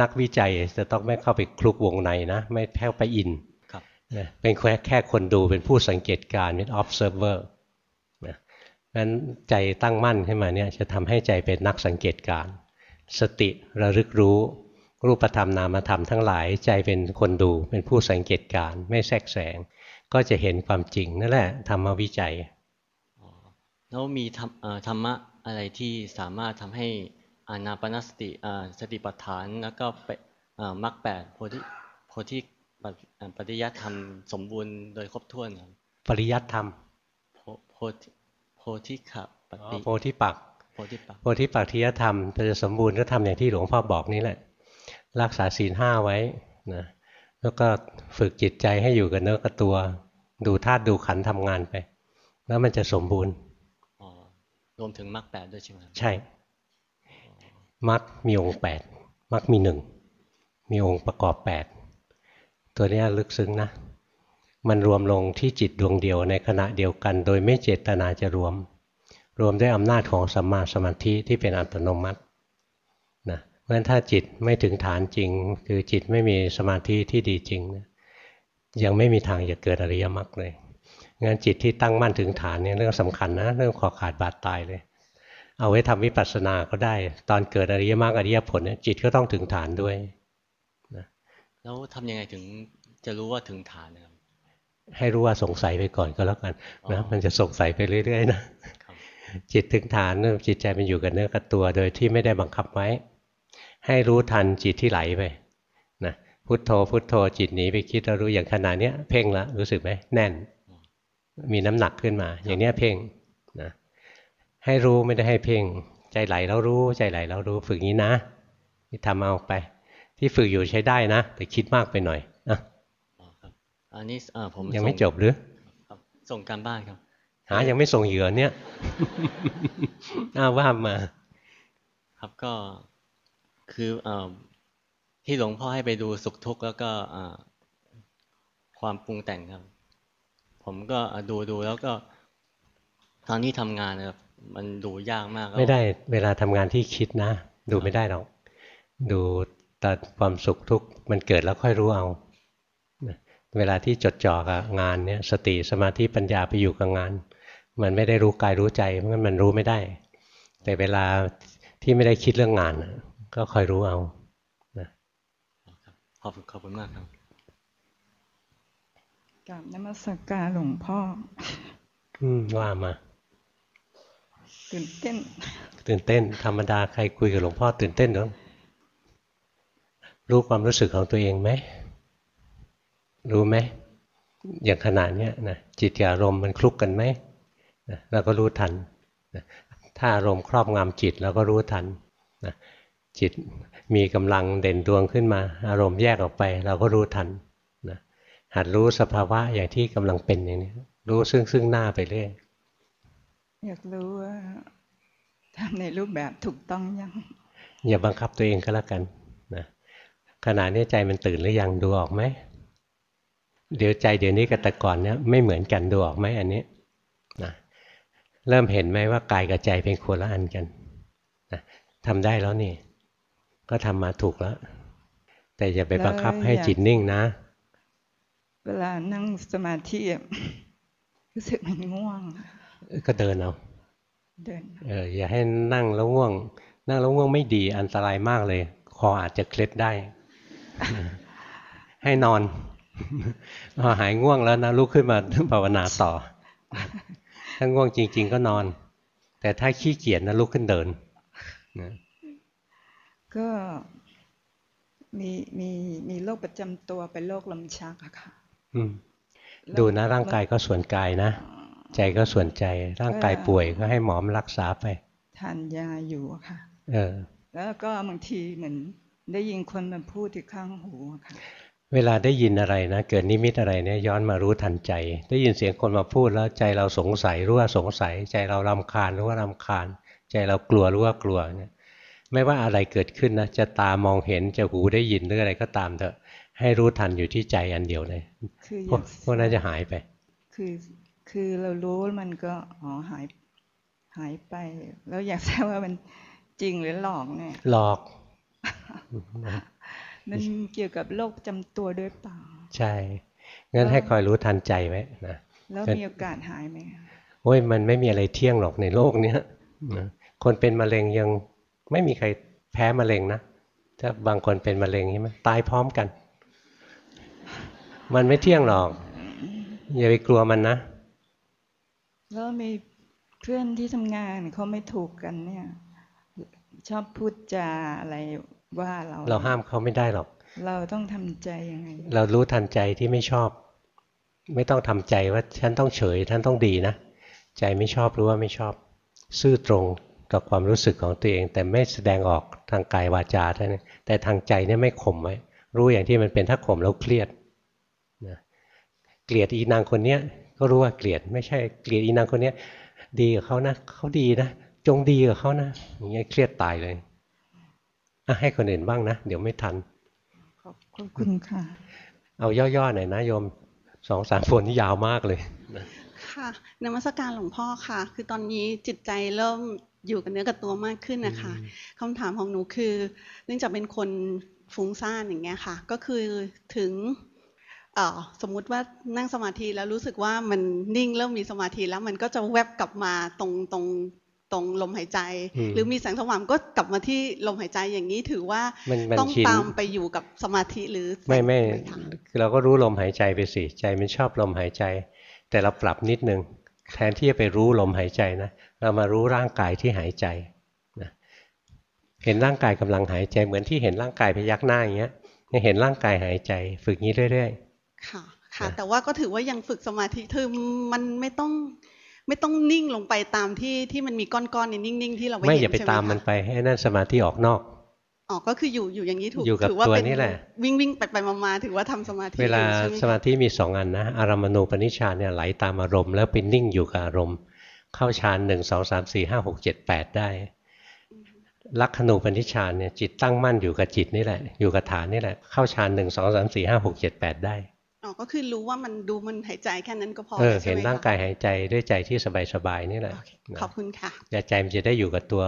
นักวิจัยจะต้องไม่เข้าไปคลุกวงในนะ ไม่เข้าไปอินครับนะเป็นแค่แค่คนดูเป็นผู้สังเกตการณ์เป็น observer นะนั้นใจตั้งมั่นขึ้นมาเนี่ยจะทำให้ใจเป็นนักสังเกตการณ์ สติระลึกรู้ รูปธรรมนามธรรมทั้งหลายใจเป็นคนดูเป็นผู้สังเกตการณ์ไม่แทรกแซงก็จะเห็นความจริงนั่นแหละธรรมวิจัยแล้วมีธรรมเอ่อธรรมะอะไรที่สามารถทำให้อานาปานสติอ่าสติปัฏฐานแล้วก็ไปอ่ามรรคแปดโพธิโพธิปัจอ่าปฏิยัติธรรมสมบูรณ์โดยครบถ้วนครับปริยัติธรรมโพโพธิโพธิขะปอ๋อฏิโพธิปักษ์ โพธิปักโพธิปักขิยธรรมจะสมบูรณ์ก็ทำอย่างที่หลวงพ่อบอกนี่แหละ รักษาศีลห้าไว้นะแล้วก็ฝึกจิตใจให้อยู่กับเนื้อกับตัว ดูธาตุดูขันธ์ทำงานไป แล้วมันจะสมบูรณ์อ๋อรวมถึงมรรคแปดด้วยใช่ไหมครับใช่มรรคมีองค์แปดมรรคมีหนึ่งมีองค์ประกอบแปดตัวเนี้ยลึกซึ้งนะ มันรวมลงที่จิตดวงเดียวในขณะเดียวกัน โดยไม่เจตนาจะรวม รวมด้วยอำนาจของสัมมาสมาธิที่เป็นอัตโนมัตินะเพราะฉะนั้นถ้าจิตไม่ถึงฐานจริง คือจิตไม่มีสมาธิที่ดีจริงนะยังไม่มีทางจะเกิดอริยมรรคเลยงั้นจิตที่ตั้งมั่นถึงฐานเนี่ยเรื่องสำคัญนะเรื่องขอขาดบาดตายเลย เอาไว้ทำวิปัสสนาก็ได้ ตอนเกิดอริยมรรคอริยผลเนี่ยจิตก็ต้องถึงฐานด้วยแล้วทำยังไงถึงจะรู้ว่าถึงฐานนะครับให้รู้ว่าสงสัยไปก่อนก็แล้วกันนะอ๋อมันจะสงสัยไปเรื่อยๆนะครับ จิตถึงฐานเนี่ยจิตใจมันอยู่กับเนื้อกับตัว โดยที่ไม่ได้บังคับไว้ ให้รู้ทันจิตที่ไหลไปนะพุทโธพุทโธจิตหนีไปคิดแล้วรู้อย่างขนาดเนี้ยเพ่งละรู้สึกไหมแน่น มีน้ำหนักขึ้นมา อย่างเนี้ยเพ่งนะให้รู้ไม่ได้ให้เพ่ง ใจไหลแล้วรู้ใจไหลแล้วรู้ฝึกงี้นะที่ทำเอาไป ที่ฝึกอยู่ใช้ได้นะ แต่คิดมากไปหน่อยนะอ๋อครับอันนี้เอ่อผมยังไม่ส่จบหรือครับส่งการบ้านครับ หายังไม่ส่งเหยื่อเนี่ยอ้าวว่ามา ครับก็คือเอ่อที่หลวงพ่อให้ไปดูสุขทุกข์แล้วก็อ่าความปรุงแต่งครับ ผมก็อะดูดูแล้วก็ ตอนที่ทำงานนะครับมันดูยากมากแล้วไม่ได้เวลาทำงานที่คิดนะ ดูไม่ได้หรอก ดูตอนความสุขทุกข์มันเกิดแล้วค่อยรู้เอานะเวลาที่จดจ่อกับงานเนี่ยสติสมาธิปัญญาไปอยู่กับงาน มันไม่ได้รู้กายรู้ใจเพราะงั้นมันรู้ไม่ได้ แต่เวลาที่ไม่ได้คิดเรื่องงานน่ะก็ค่อยรู้เอาขอบคุณขอบคุณมากครับกราบนมัสการหลวงพ่อ อืมว่ามา ตื่นเต้น ตื่นเต้น ธรรมดาใครคุยกับหลวงพ่อตื่นเต้นเนาะรู้ความรู้สึกของตัวเองไหม รู้ไหม อย่างขนาดเนี้ยนะจิตกับอารมณ์มันคลุกกันไหม นะเราก็รู้ทันนะถ้าอารมณ์ครอบงำจิตเราก็รู้ทันนะจิตมีกำลังเด่นดวงขึ้นมา อารมณ์แยกออกไป เราก็รู้ทันนะหัดรู้สภาวะอย่างที่กำลังเป็นอย่างนี้ รู้ซึ่งซึ่งหน้าไปเรื่อยอยากรู้ว่าทำในรูปแบบถูกต้องยัง อย่าบังคับตัวเองก็แล้วกันนะขณะนี้ใจมันตื่นหรือยังดูออกไหมเดี๋ยวใจเดี๋ยวนี้กับแต่ก่อนเนี่ยไม่เหมือนกันดูออกไหมอันนี้นะ เริ่มเห็นไหมว่ากายกับใจเป็นคนละอันกันนะทำได้แล้วนี่ ก็ทำมาถูกแล้ว แต่อย่าไปบังคับให้จิตนิ่งนะ เวลานั่งสมาธิอะรู้สึกมันง่วง ก็เดินเอาเดินเอออย่าให้นั่งแล้วง่วง นั่งแล้วง่วงไม่ดีอันตรายมากเลย คออาจจะเคล็ดได้ ให้นอนพอหายง่วงแล้วนะลุกขึ้นมาภาวนาต่อ ถ้าง่วงจริง ๆ ก็นอน แต่ถ้าขี้เกียจนะลุกขึ้นเดินนะก็มีมีมีโรคประจำตัวเป็นโรคลมชักอะค่ะอืมดูนะร่างกายก็ส่วนกายนะใจก็ส่วนใจ ร่างกายป่วยก็ให้หมอมรักษาไปทานยาอยู่อะค่ะ เออ แล้วก็บางทีเหมือนได้ยินคนมาพูดที่ข้างหูอะค่ะ เวลาได้ยินอะไรนะเกิดนิมิตอะไรเนี่ยย้อนมารู้ทันใจ ได้ยินเสียงคนมาพูดแล้วใจเราสงสัยรู้ว่าสงสัย ใจเรารำคาญรู้ว่ารำคาญ ใจเรากลัวรู้ว่ากลัวเนี่ยไม่ว่าอะไรเกิดขึ้นนะจะตามองเห็นจะหูได้ยินหรืออะไรก็ตามเถอะ ให้รู้ทันอยู่ที่ใจอันเดียวเลยคืออพวกยากพวกนั้นจะหายไป คือคือเรารู้มันก็อ๋อหายหายไป แล้วอยากทราบว่ามันจริงหรือหลอกเนี่ยหลอก มันเกี่ยวกับโรคประจำตัวด้วยเปล่า ใช่ งั้นให้คอยรู้ทันใจไว้นะ แล้วเป็นมีโอกาสหายไหมคะโอ้ยมันไม่มีอะไรเที่ยงหรอกในโลกเนี้ยนะคนเป็นมะเร็งยังไม่มีใครแพ้มะเร็งนะถ้าบางคนเป็นมะเร็งใช่ไหมตายพร้อมกัน มันไม่เที่ยงหรอก อย่าไปกลัวมันนะแล้วมีเพื่อนที่ทำงานเขาไม่ถูกกันเนี่ย ชอบพูดจาอะไร ว่าเราเราห้ามเขาไม่ได้หรอก เราต้องทำใจยังไง เรารู้ทันใจที่ไม่ชอบ ไม่ต้องทำใจว่าฉันต้องเฉยท่านต้องดีนะ ใจไม่ชอบรู้ว่าไม่ชอบ ซื่อตรงกับความรู้สึกของตัวเอง แต่ไม่แสดงออกทางกายวาจาเท่านั้นแต่ทางใจเนี่ยไม่ข่มไว้รู้อย่างที่มันเป็นถ้าข่มแล้วเครียดนะเกลียดอีนางคนเนี้ยก็รู้ว่าเกลียดไม่ใช่เกลียดอีนางคนเนี้ยดีกับเขานะเขาดีนะ จงดีกับเขานะอย่างเงี้ยเครียดตายเลยอะ ให้คนอื่นบ้างนะ เดี๋ยวไม่ทันขอบขอบคุณค่ะ เอาย่อๆหน่อยนะโยมสองสามคนนี่ยาวมากเลยค่ะนมัสการหลวงพ่อค่ะ คือตอนนี้จิตใจเริ่มอยู่กับเนื้อกับตัวมากขึ้นนะคะคำถามของหนูคือ เนื่องจากเป็นคนฟุ้งซ่านอย่างเงี้ยค่ะ ก็คือถึงเอ่อสมมุติว่านั่งสมาธิแล้วรู้สึกว่ามันนิ่งเริ่มมีสมาธิแล้วมันก็จะแวบกลับมาตรงตรง ตรงลมหายใจอืมหรือมีแสงสว่างก็กลับมาที่ลมหายใจอย่างนี้ถือว่ามันมันต้องชินตามไปอยู่กับสมาธิหรือไม่ไม่คะเราก็รู้ลมหายใจไปสิใจมันชอบลมหายใจ แต่เราปรับนิดนึงแทนที่จะไปรู้ลมหายใจนะเรามารู้ร่างกายที่หายใจนะเห็นร่างกายกำลังหายใจเหมือนที่เห็นร่างกายพยักหน้าอย่างเงี้ยยังเห็นร่างกายหายใจ ฝึกงี้เรื่อยค่ะค่ะนะแต่ว่าก็ถือว่ายังฝึกสมาธิคือมันไม่ต้อง ไม่ต้องนิ่งลงไปตามที่ที่มันมีก้อนๆในนิ่งๆที่เราๆไม่ไม่เห็นอย่าไปใช่หตามมันคะไปให้นั่นสมาธิออกนอกอ๋อก็คืออยู่อยู่อย่างนี้ถูกอยู่กับถืว่าตัวเป็นนี่แหละวิ่งวิ่งไปไปมาๆถือว่าทำสมาธิเวลาอยู่ใช่ไหมสมาธิมีสองอันนะอารามณูปนิชฌานเนี่ยไหลตามอารมณ์แล้วไปนิ่งอยู่กับอารมณ์ เข้าฌานหนึ่งสองสามสี่ห้าหกเจ็ดแปดได้ลักขณูปนิชฌานเนี่ยจิตตั้งมั่นอยู่กับจิตนี่แหละ อยู่กับฐานนี่แหละเข้าฌานหนึ่งสองสามสี่ห้าหกเจ็ดแปดได้ อ๋อก็คือรู้ว่ามันดูมันหายใจแค่นั้นก็พอเออแล้วใช่เห็นไหมร่างคะกายหายใจด้วยใจที่สบายๆนี่แหละโอเคนะขอบคุณค่ะแต่ใจมันจะได้อยู่กับตัว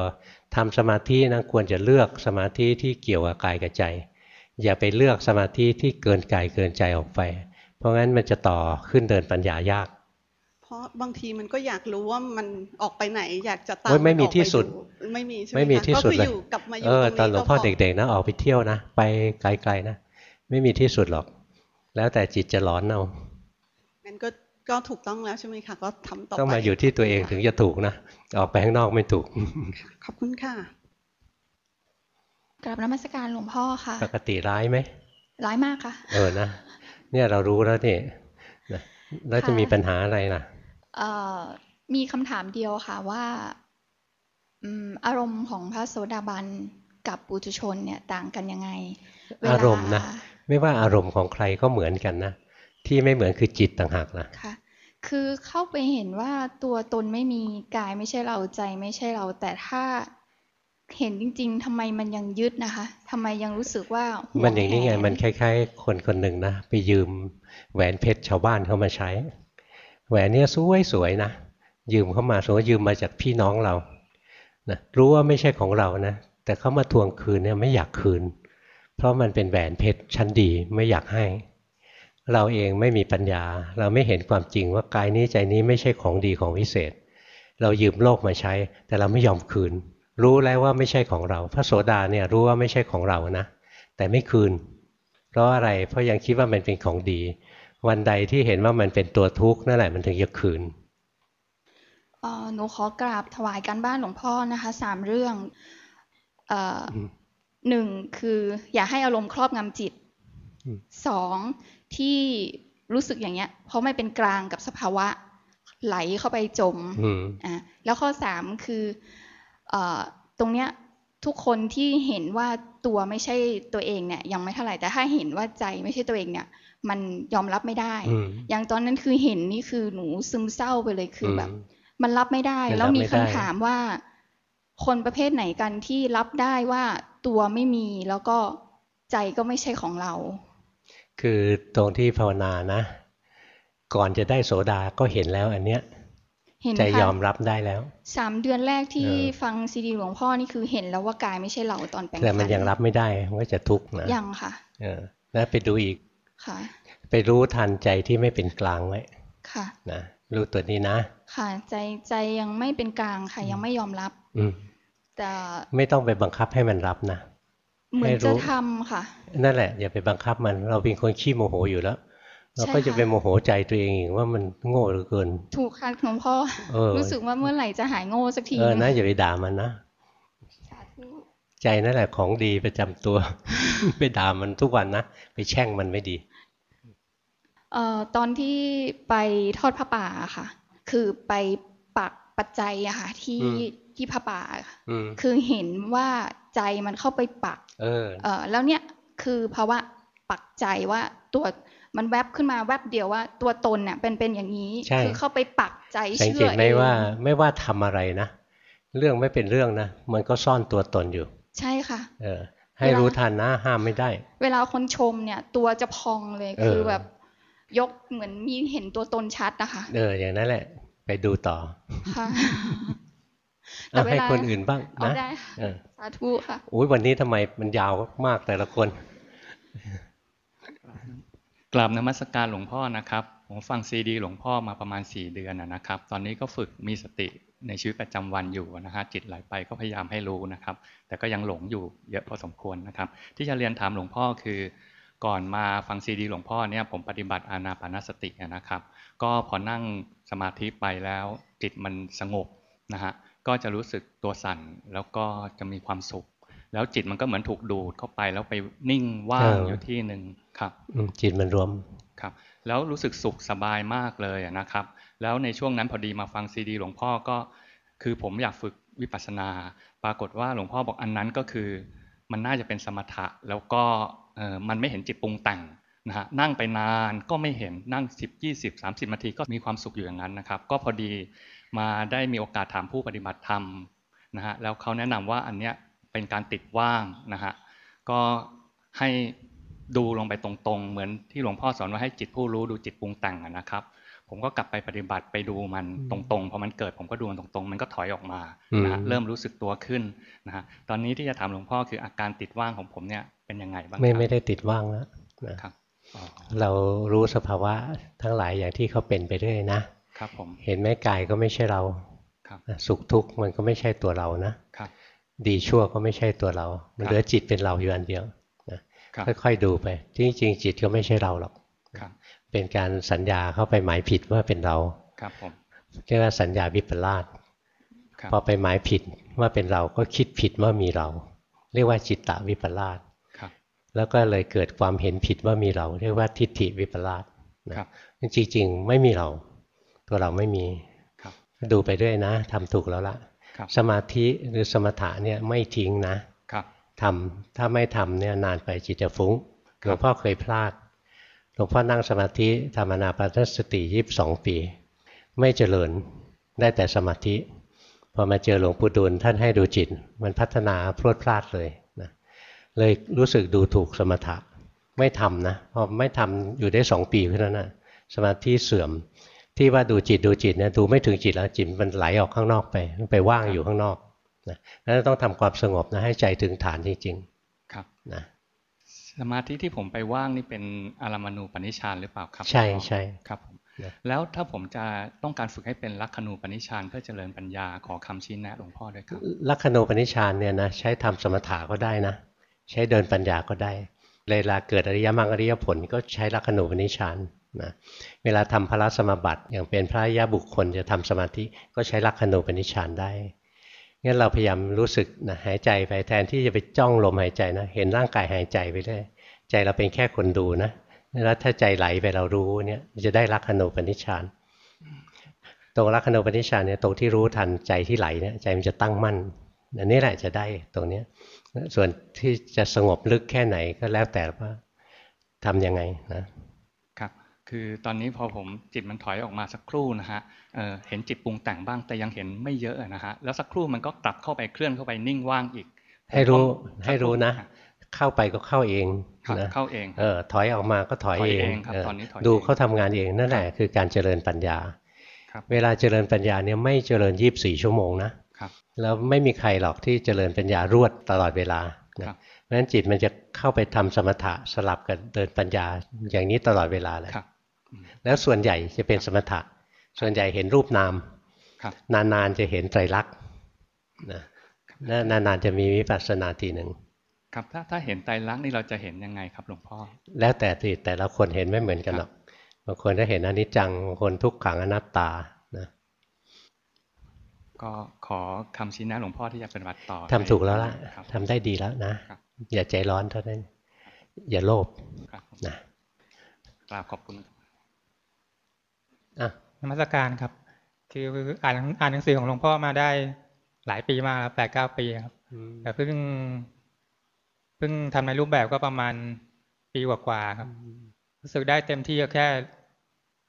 ทำสมาธินะควรจะเลือกสมาธิที่เกี่ยวกับกายกับใจ อย่าไปเลือกสมาธิที่เกินกายเกินใจออกไป เพราะงั้นมันจะต่อขึ้นเดินปัญญายาก เพราะบางทีมันก็อยากรู้ว่ามันออกไปไหนอยากจะตามโอ้ยไม่มีนออกปที่สุดไม่มีใช่ไหมไม่มีคะที่สุดก็คือเลยอยู่กลับมาอยู่เออตรงนี้ตอนหลวงพ่อก็พเด็กๆนะออกไปเที่ยวนะ ไปไกลๆนะไม่มีที่สุดหรอก แล้วแต่จิตจะร้อนเอางั้นก็ก็ถูกต้องแล้วใช่ไหมคะก็ทำต่อไปต้องมาอยู่ที่ตัวเองถึงจะถูกนะออกไปข้างนอกไม่ถูกค่ะขอบคุณค่ะกราบนมัสการหลวงพ่อค่ะ ปกติร้ายไหมร้ายมากค่ะ เออนะเนี่ยเรารู้แล้วนี่นะแล้วจะค่ะมีปัญหาอะไรล่ะเอ่อมีคำถามเดียวค่ะว่าอืมอารมณ์ของพระโสดาบันกับปุถุชนเนี่ยต่างกันยังไงเวลาอารมณ์นะ ไม่ว่าอารมณ์ของใครก็เหมือนกันนะ ที่ไม่เหมือนคือจิตต่างหากนะค่ะ คือเข้าไปเห็นว่าตัวตนไม่มีกายไม่ใช่เราใจไม่ใช่เรา แต่ถ้าเห็นจริง ๆทำไมมันยังยึดนะคะทำไมยังรู้สึกว่าหวมันอย่างนี้ไงแหมันคล้าย ๆ คนคนหนึ่งนะ ไปยืมแหวนเพชรชาวบ้านเขามาใช้ แหวนเนี่ยสวยๆนะ ยืมเข้ามาสมมติว่ายืมมาจากพี่น้องเรานะรู้ว่าไม่ใช่ของเรานะ แต่เขามาทวงคืนเนี่ยไม่อยากคืน เพราะมันเป็นแหวนเพชรชั้นดีไม่อยากให้ เราเองไม่มีปัญญา เราไม่เห็นความจริงว่ากายนี้ใจนี้ไม่ใช่ของดีของวิเศษ เรายืมโลกมาใช้ แต่เราไม่ยอมคืน รู้แล้วว่าไม่ใช่ของเรา พระโสดาเนี่ยรู้ว่าไม่ใช่ของเรานะ แต่ไม่คืน เพราะอะไรเพราะยังคิดว่ามันเป็นของดี วันใดที่เห็นว่ามันเป็นตัวทุกข์นั่นแหละมันถึงจะคืนเอ่อหนูขอกราบถวายการบ้านหลวงพ่อนะคะสามเรื่องเอ่ออม หนึ่งคืออย่าให้อารมณ์ครอบงำจิตอืมสองที่รู้สึกอย่างเงี้ย เพราะไม่เป็นกลางกับสภาวะไหลเข้าไปจมอืมอะแล้วข้อสามคือเอ่อตรงเนี้ยทุกคนที่เห็นว่าตัวไม่ใช่ตัวเองเนี่ย ยังไม่เท่าไหร่แต่ถ้าเห็นว่าใจไม่ใช่ตัวเองเนี่ย มันยอมรับไม่ได้อืมอย่างตอนนั้นคือเห็นนี่คือหนูซึมเศร้าไปเลยคืออมแบบ มันรับไม่ได้มันรับแล้วมีไม่คำได้ถามว่า คนประเภทไหนกันที่รับได้ว่า ตัวไม่มีแล้วก็ใจก็ไม่ใช่ของเรา คือตรงที่ภาวนานะ ก่อนจะได้โสดาก็เห็นแล้วอันเนี้ยเห็นใจยค่ะอมรับได้แล้วสามเดือนแรกที่เออฟังซีดีหลวงพ่อนี่คือเห็นแล้วว่ากายไม่ใช่เราตอนแปลงแต่มันฟัยังรับไม่ได้มันก็จะทุกข์นะยังค่ะ เออแล้วไปดูอีกค่ะ ไปรู้ทันใจที่ไม่เป็นกลางไว้ค่ะ นะรู้ตัวนี้นะ ค่ะ ใจใจยังไม่เป็นกลางค่ะ ยังไม่ยอมรับ อืม แต่ไม่ต้องไปบังคับให้มันรับนะเหมือนให้รู้จะทำค่ะ นั่นแหละ อย่าไปบังคับมัน เราเป็นคนขี้โมโหอยู่แล้ว เราก็ใช่จะค่ะไปโมโหใจตัวเองอีกว่ามันโง่เหลือเกิน ถูกค่ะหลวงพ่อเออรู้สึกว่าเมื่อไหร่จะหายโง่สักทีเออนะอย่าไปด่ามันนะสาธุใจนั่นแหละของดีประจำตัว ไปด่ามันทุกวันนะไปแช่งมันไม่ดี เอ่อตอนที่ไปทอดผ้าป่าค่ะ คือไปปักปัจจัยอะค่ะที่ อืมที่ผ้าป่าค่ะอืมคือเห็นว่าใจมันเข้าไปปัก เออเออแล้วเนี่ยคือภาวะปักใจว่าตัวมันแวบขึ้นมาแวบเดียวว่า ตัวตนเนี่ยเป็นเป็นอย่างนี้ใช่คือเข้าไปปักใจสังเชื่เกอตไหมเองว่า ไม่ว่าทำอะไรนะเรื่องไม่เป็นเรื่องนะมันก็ซ่อนตัวตนอยู่ ใช่ค่ะ เออ ให้รู้ทันนะห้ามไม่ได้ เวลาคนชมเนี่ย ตัวจะพองเลยเออคือแบบ ยกเหมือนมีเห็นตัวตนชัดนะคะ เอออย่างนั้นแหละ ไปดูต่อค่ะ แต่เอาเวให้ลาคนอื่นบ้างเอานะได้ค่ะเออสาธุค่ะอุ้ยวันนี้ทำไมมันยาวมากแต่ละคนกราบนมัสการหลวงพ่อนะครับ ผมฟังซีดี หลวงพ่อมาประมาณ 4 เดือนนะนะครับ ตอนนี้ก็ฝึกมีสติในชีวิตประจำวันอยู่นะฮะจิตไหลไปก็พยายามให้รู้นะครับ แต่ก็ยังหลงอยู่เยอะพอสมควรนะครับ ที่จะเรียนถามหลวงพ่อคือ ก่อนมาฟังซีดี หลวงพ่อเนี่ยผมปฏิบัติอานาปานสตินะครับ ก็พอนั่งสมาธิไปแล้วจิตมันสงบนะฮะ ก็จะรู้สึกตัวสั่นแล้วก็จะมีความสุข แล้วจิตมันก็เหมือนถูกดูดเข้าไปแล้วไปนิ่งว่างเออออยู่ที่หนึ่งครับอืมจิตมันรวมครับ แล้วรู้สึกสุขสบายมากเลยอะนะครับ แล้วในช่วงนั้นพอดีมาฟังซีดี หลวงพ่อก็คือผมอยากฝึกวิปัสสนา ปรากฏว่าหลวงพ่อบอกอันนั้นก็คือ มันน่าจะเป็นสมถะแล้วก็เอ่อมันไม่เห็นจิตปรุงแต่งนะฮะนั่งไปนานก็ไม่เห็นนั่ง 10 20 30นาทีก็มีความสุขอยู่อย่างนั้นนะครับ ก็พอดี มาได้มีโอกาสถามผู้ปฏิบัติธรรมนะฮะแล้วเขาแนะนำว่าอันเนี้ยเป็นการติดว่างนะฮะก็ให้ดูลงไปตรงๆ เหมือนที่หลวงพ่อสอนว่าให้จิตผู้รู้ดูจิตปรุงแต่งอะนะครับ ผมก็กลับไปปฏิบัติไปดูมันตรงๆพอมันเกิดผมก็ดูมันตรงๆ มันก็ถอยออกมานะฮะอืมเริ่มรู้สึกตัวขึ้นนะฮะตอนนี้ที่จะถามหลวงพ่อคืออาการติดว่างของผมเนี่ยเป็นยังไงบ้างไม่ครับไม่ได้ติดว่างแล้วนะครับอ๋อเรารู้สภาวะทั้งหลายอย่างที่เขาเป็นไปเรื่อยนะ ครับผมเห็นไหมกายก็ไม่ใช่เราครับสุขทุกข์มันก็ไม่ใช่ตัวเรานะครับดีชั่วก็ไม่ใช่ตัวเรา มันครับเหลือจิตเป็นเราอยู่อันเดียวนะครับค่อยๆดูไปจริงๆจิตก็ไม่ใช่เราหรอกครับเป็นการสัญญาเข้าไปหมายผิดว่าเป็นเราครับผมเรียกว่าสัญญาวิปลาสครับพอไปหมายผิดว่าเป็นเราก็คิดผิดว่ามีเรา เรียกว่าจิตตวิปลาสครับแล้วก็เลยเกิดความเห็นผิดว่ามีเรา เรียกว่าทิฏฐิวิปลาสนะครับจริงๆ ไม่มีเรา ตัวเราไม่มีครับดูไปเรื่อยนะทำถูกแล้วละครับสมาธิหรือสมถะเนี่ยไม่ทิ้งนะครับทำถ้าไม่ทำเนี่ยนานไปจิตจะฟุ้งหลวงพ่อเคยพลาดหลวงพ่อนั่งสมาธิทำอนาปานสติยีิบสองปี ไม่เจริญได้แต่สมาธิพอมาเจอหลวงปู่ดูลท่านให้ดูจิต มันพัฒนาพรวดพลาดเลยนะเลยรู้สึกดูถูกสมถะไม่ทำนะพอไม่ทำอยู่ได้สองปีแค่นั้นนะสมาธิเสื่อม ที่ว่าดูจิตดูจิตเนี่ยดูไม่ถึงจิตแล้วจิตมันไหลออกข้างนอกไปมันไปว่างอยู่ข้างนอกนะนั้นต้องทำความสงบนะให้ใจถึงฐานจริงครับๆนะสมาธิที่ผมไปว่างนี่เป็นอารามณูปนิชฌานหรือเปล่าครับ ใช่หลวงพ่อใช่ครับผมนะแล้วถ้าผมจะต้องการฝึกให้เป็นลักขณูปนิชฌานเพื่อเจริญปัญญาขอคำชี้แนะหลวงพ่อด้วยครับลักขณูปนิชฌานเนี่ยนะใช้ทำสมถะก็ได้นะ ใช้เดินปัญญาก็ได้เวลาเกิดอริยมรรคอริยผลก็ใช้ลักขณูปนิชฌาน นะเวลาทำพระสมบัติอย่างเป็นพระอริยบุคคลจะทำสมาธิก็ใช้ลักขณูปนิชฌานได้งั้นเราพยายามรู้สึกนะหายใจไปแทนที่จะไปจ้องลมหายใจนะ เห็นร่างกายหายใจไปเรื่อยใจเราเป็นแค่คนดูนะแล้วถ้าใจไหลไปเรารู้เนี่ยจะได้ลักขณูปนิชฌานตรงลักขณูปนิชฌานเนี่ยตรงที่รู้ทันใจที่ไหลเนี่ยใจมันจะตั้งมั่นอันนี้แหละจะได้ตรงเนี้ยส่วนที่จะสงบลึกแค่ไหนก็แล้วแต่ว่าทำยังไงนะ ครับคือตอนนี้พอผมจิตมันถอยออกมาสักครู่นะฮะเอ่อเห็นจิตปรุงแต่งบ้างแต่ยังเห็นไม่เยอะอะนะฮะแล้วสักครู่มันก็กลับเข้าไปเคลื่อนเข้าไปนิ่งว่างอีก ให้รู้ผมก็ให้รู้นะ เข้าไปก็เข้าเองครับนะเข้าเองเออถอยออกมาก็ถอยถอยเองเองครับเออตอนนี้ถอยดูเองเขาทำงานเองนั่นแหละคือการเจริญปัญญาครับเวลาเจริญปัญญาเนี่ยไม่เจริญยีบสี่ชั่วโมงนะครับแล้วไม่มีใครหรอกที่เจริญปัญญารวดตลอดเวลานะครับเพราะฉะนั้นจิตมันจะเข้าไปทำสมถะสลับกับเดินปัญญาอย่างนี้ตลอดเวลาเลยครับ แล้วส่วนใหญ่จะเป็นสมถะ ส่วนใหญ่เห็นรูปนามครับนานๆจะเห็นไตรลักษณ์นะนานๆจะมีวิปัสสนาทีหนึ่งครับถ้าถ้าเห็นไตรลักษณ์นี่เราจะเห็นยังไงครับหลวงพ่อ แล้วแต่ที่แต่ละคนเห็นไม่เหมือนกันหรอกบางคนก็เห็นอนิจจังบางคนทุกขังอนัตตานะก็ขอคำชี้แนะหลวงพ่อที่จะปฏิบัติต่อทำถูกแล้วล่ะครับทำได้ดีแล้วนะครับอย่าใจร้อนเท่านั้น อย่าโลภครับนะกราบขอบคุณอะ นมัสการครับ คืออ่านอ่านหนังสือของหลวงพ่อมาได้หลายปีมากแปดเก้าปีครับแต่เพิ่งเพิ่งทำในรูปแบบก็ประมาณปีกว่าๆครับ รู้สึกได้เต็มที่ก็แค่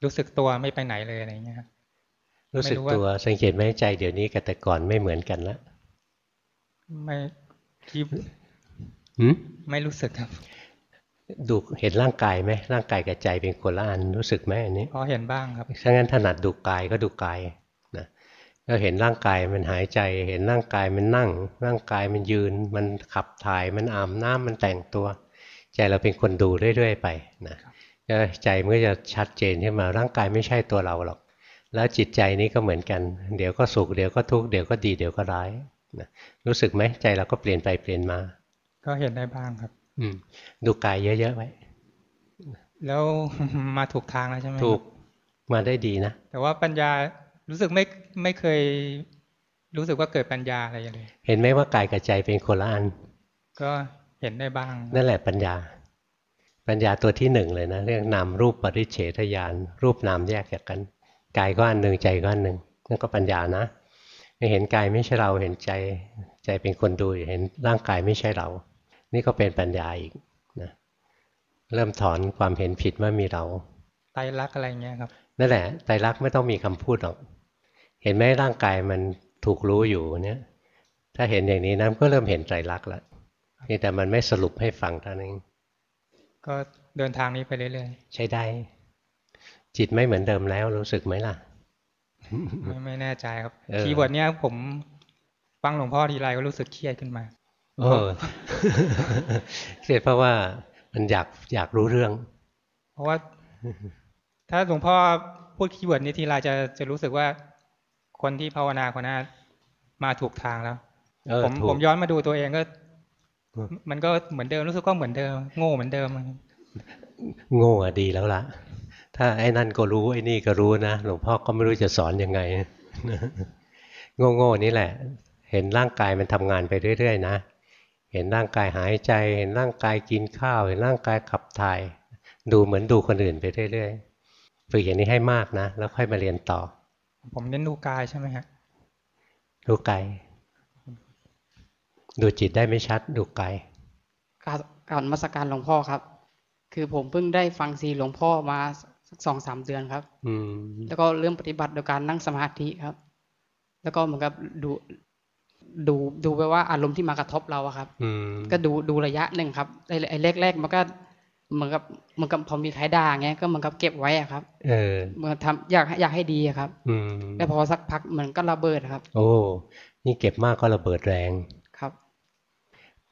รู้สึกตัวไม่ไปไหนเลยอะไรอย่างเงี้ยครับรู้สึกไม่รู้ว่าตัวสังเกตไหมใจเดี๋ยวนี้กับแต่ก่อนไม่เหมือนกันแล้วไม่ที่หืมไม่รู้สึกครับ ดูเห็นร่างกายไหมร่างกายกับใจเป็นคนละอันรู้สึกไหมอันนี้พอเห็นบ้างครับถ้างั้นถนัดดูกายก็ดูกายนะก็เห็นร่างกายมันหายใจ เห็นร่างกายมันนั่ง ร่างกายมันยืน มันขับถ่ายมันอาบน้ำมันแต่งตัว ใจเราเป็นคนดูเรื่อยๆไปนะก็ใจมันก็จะชัดเจนขึ้นมาร่างกายไม่ใช่ตัวเราหรอก แล้วจิตใจนี้ก็เหมือนกัน เดี๋ยวก็สุขเดี๋ยวก็ทุกข์เดี๋ยวก็ดีเดี๋ยวก็ร้ายนะรู้สึกไหมใจเราก็เปลี่ยนไปเปลี่ยนมา ก็เห็นได้บ้างครับอืม ดูกายเยอะๆไว้ แล้วมาถูกทางแล้วใช่ไหมครับถูกมาได้ดีนะ แต่ว่าปัญญารู้สึกไม่ไม่เคยรู้สึกว่าเกิดปัญญาอะไรเลยเห็นไหมว่ากายกับใจเป็นคนละอัน ก็เห็นได้บ้าง นั่นแหละปัญญา ปัญญาตัวที่หนึ่งเลยนะเรียกนามรูปปริเฉทญาณรูปนามแยกจากกันกายก็อันหนึ่งใจก็อันหนึ่งนั่นก็ปัญญานะไม่เห็นกายไม่ใช่เราเห็นใจ ใจเป็นคนดูเห็นร่างกายไม่ใช่เรา นี่ก็เป็นปัญญาอีกนะเริ่มถอนความเห็นผิดว่ามีเราไตรลักษณ์อะไรเงี้ยครับนั่นแหละไตรลักษณ์ไม่ต้องมีคำพูดหรอก เห็นไหมร่างกายมันถูกรู้อยู่เนี่ย ถ้าเห็นอย่างนี้นะก็เริ่มเห็นไตรลักษณ์แล้วเพียงแต่มันไม่สรุปให้ฟังเท่านั้นเองก็เดินทางนี้ไปเรื่อยใช้ได้จิตไม่เหมือนเดิมแล้วรู้สึกไหมล่ะๆไม่ไม่แน่ใจครับเออ keyword เนี้ยผมฟังหลวงพ่อทีไรก็รู้สึกเครียดขึ้นมา เออเครียดเพราะว่ามันอยากอยากรู้เรื่อง เพราะว่า ถ้าหลวงพ่อพูด keyword นี้ทีไรจะจะรู้สึกว่า คนที่ภาวนาคนนั้นมาถูกทางแล้วเออผมถูกผมย้อนมาดูตัวเองก็อืมมันก็เหมือนเดิมรู้สึกก็เหมือนเดิม โง่เหมือนเดิม โง่อะดีแล้วล่ะ ถ้าไอ้นั่นก็รู้ไอ้นี่ก็รู้นะหลวงพ่อก็ไม่รู้จะสอนยังไงโง่โง่ๆนี่แหละ เห็นร่างกายมันทำงานไปเรื่อยๆนะ เห็นร่างกายหายใจ เห็นร่างกายกินข้าว เห็นร่างกายขับถ่าย ดูเหมือนดูคนอื่นไปเรื่อยๆฝึกอย่างนี้ให้มากนะ แล้วค่อยมาเรียนต่อ ผมเน้นดูกายใช่ไหมฮะดูกายดูจิตได้ไม่ชัดดูกายกรารการมาสการหลวงพ่อครับ คือผมเพิ่งได้ฟังซีหลวงพ่อมาสักสองสามเดือนครับ อืมแล้วก็เริ่มปฏิบัติโดยการนั่งสมาธิครับ แล้วก็เหมือนกับดู ดูดูไปว่าอารมณ์ที่มากระทบเราอะครับอืมก็ดูดูระยะหนึ่งครับไอ้ไอ้แรกๆมันก็เหมือนกับเหมือนกับพอมีใครด่าเงี้ยก็เหมือนกับเก็บไว้อะครับ เออเหมือนทำอยากอยากให้ดีอะครับ อืมแล้วพอสักพักมันก็ระเบิดครับ โอ้นี่เก็บมากก็ระเบิดแรงครับ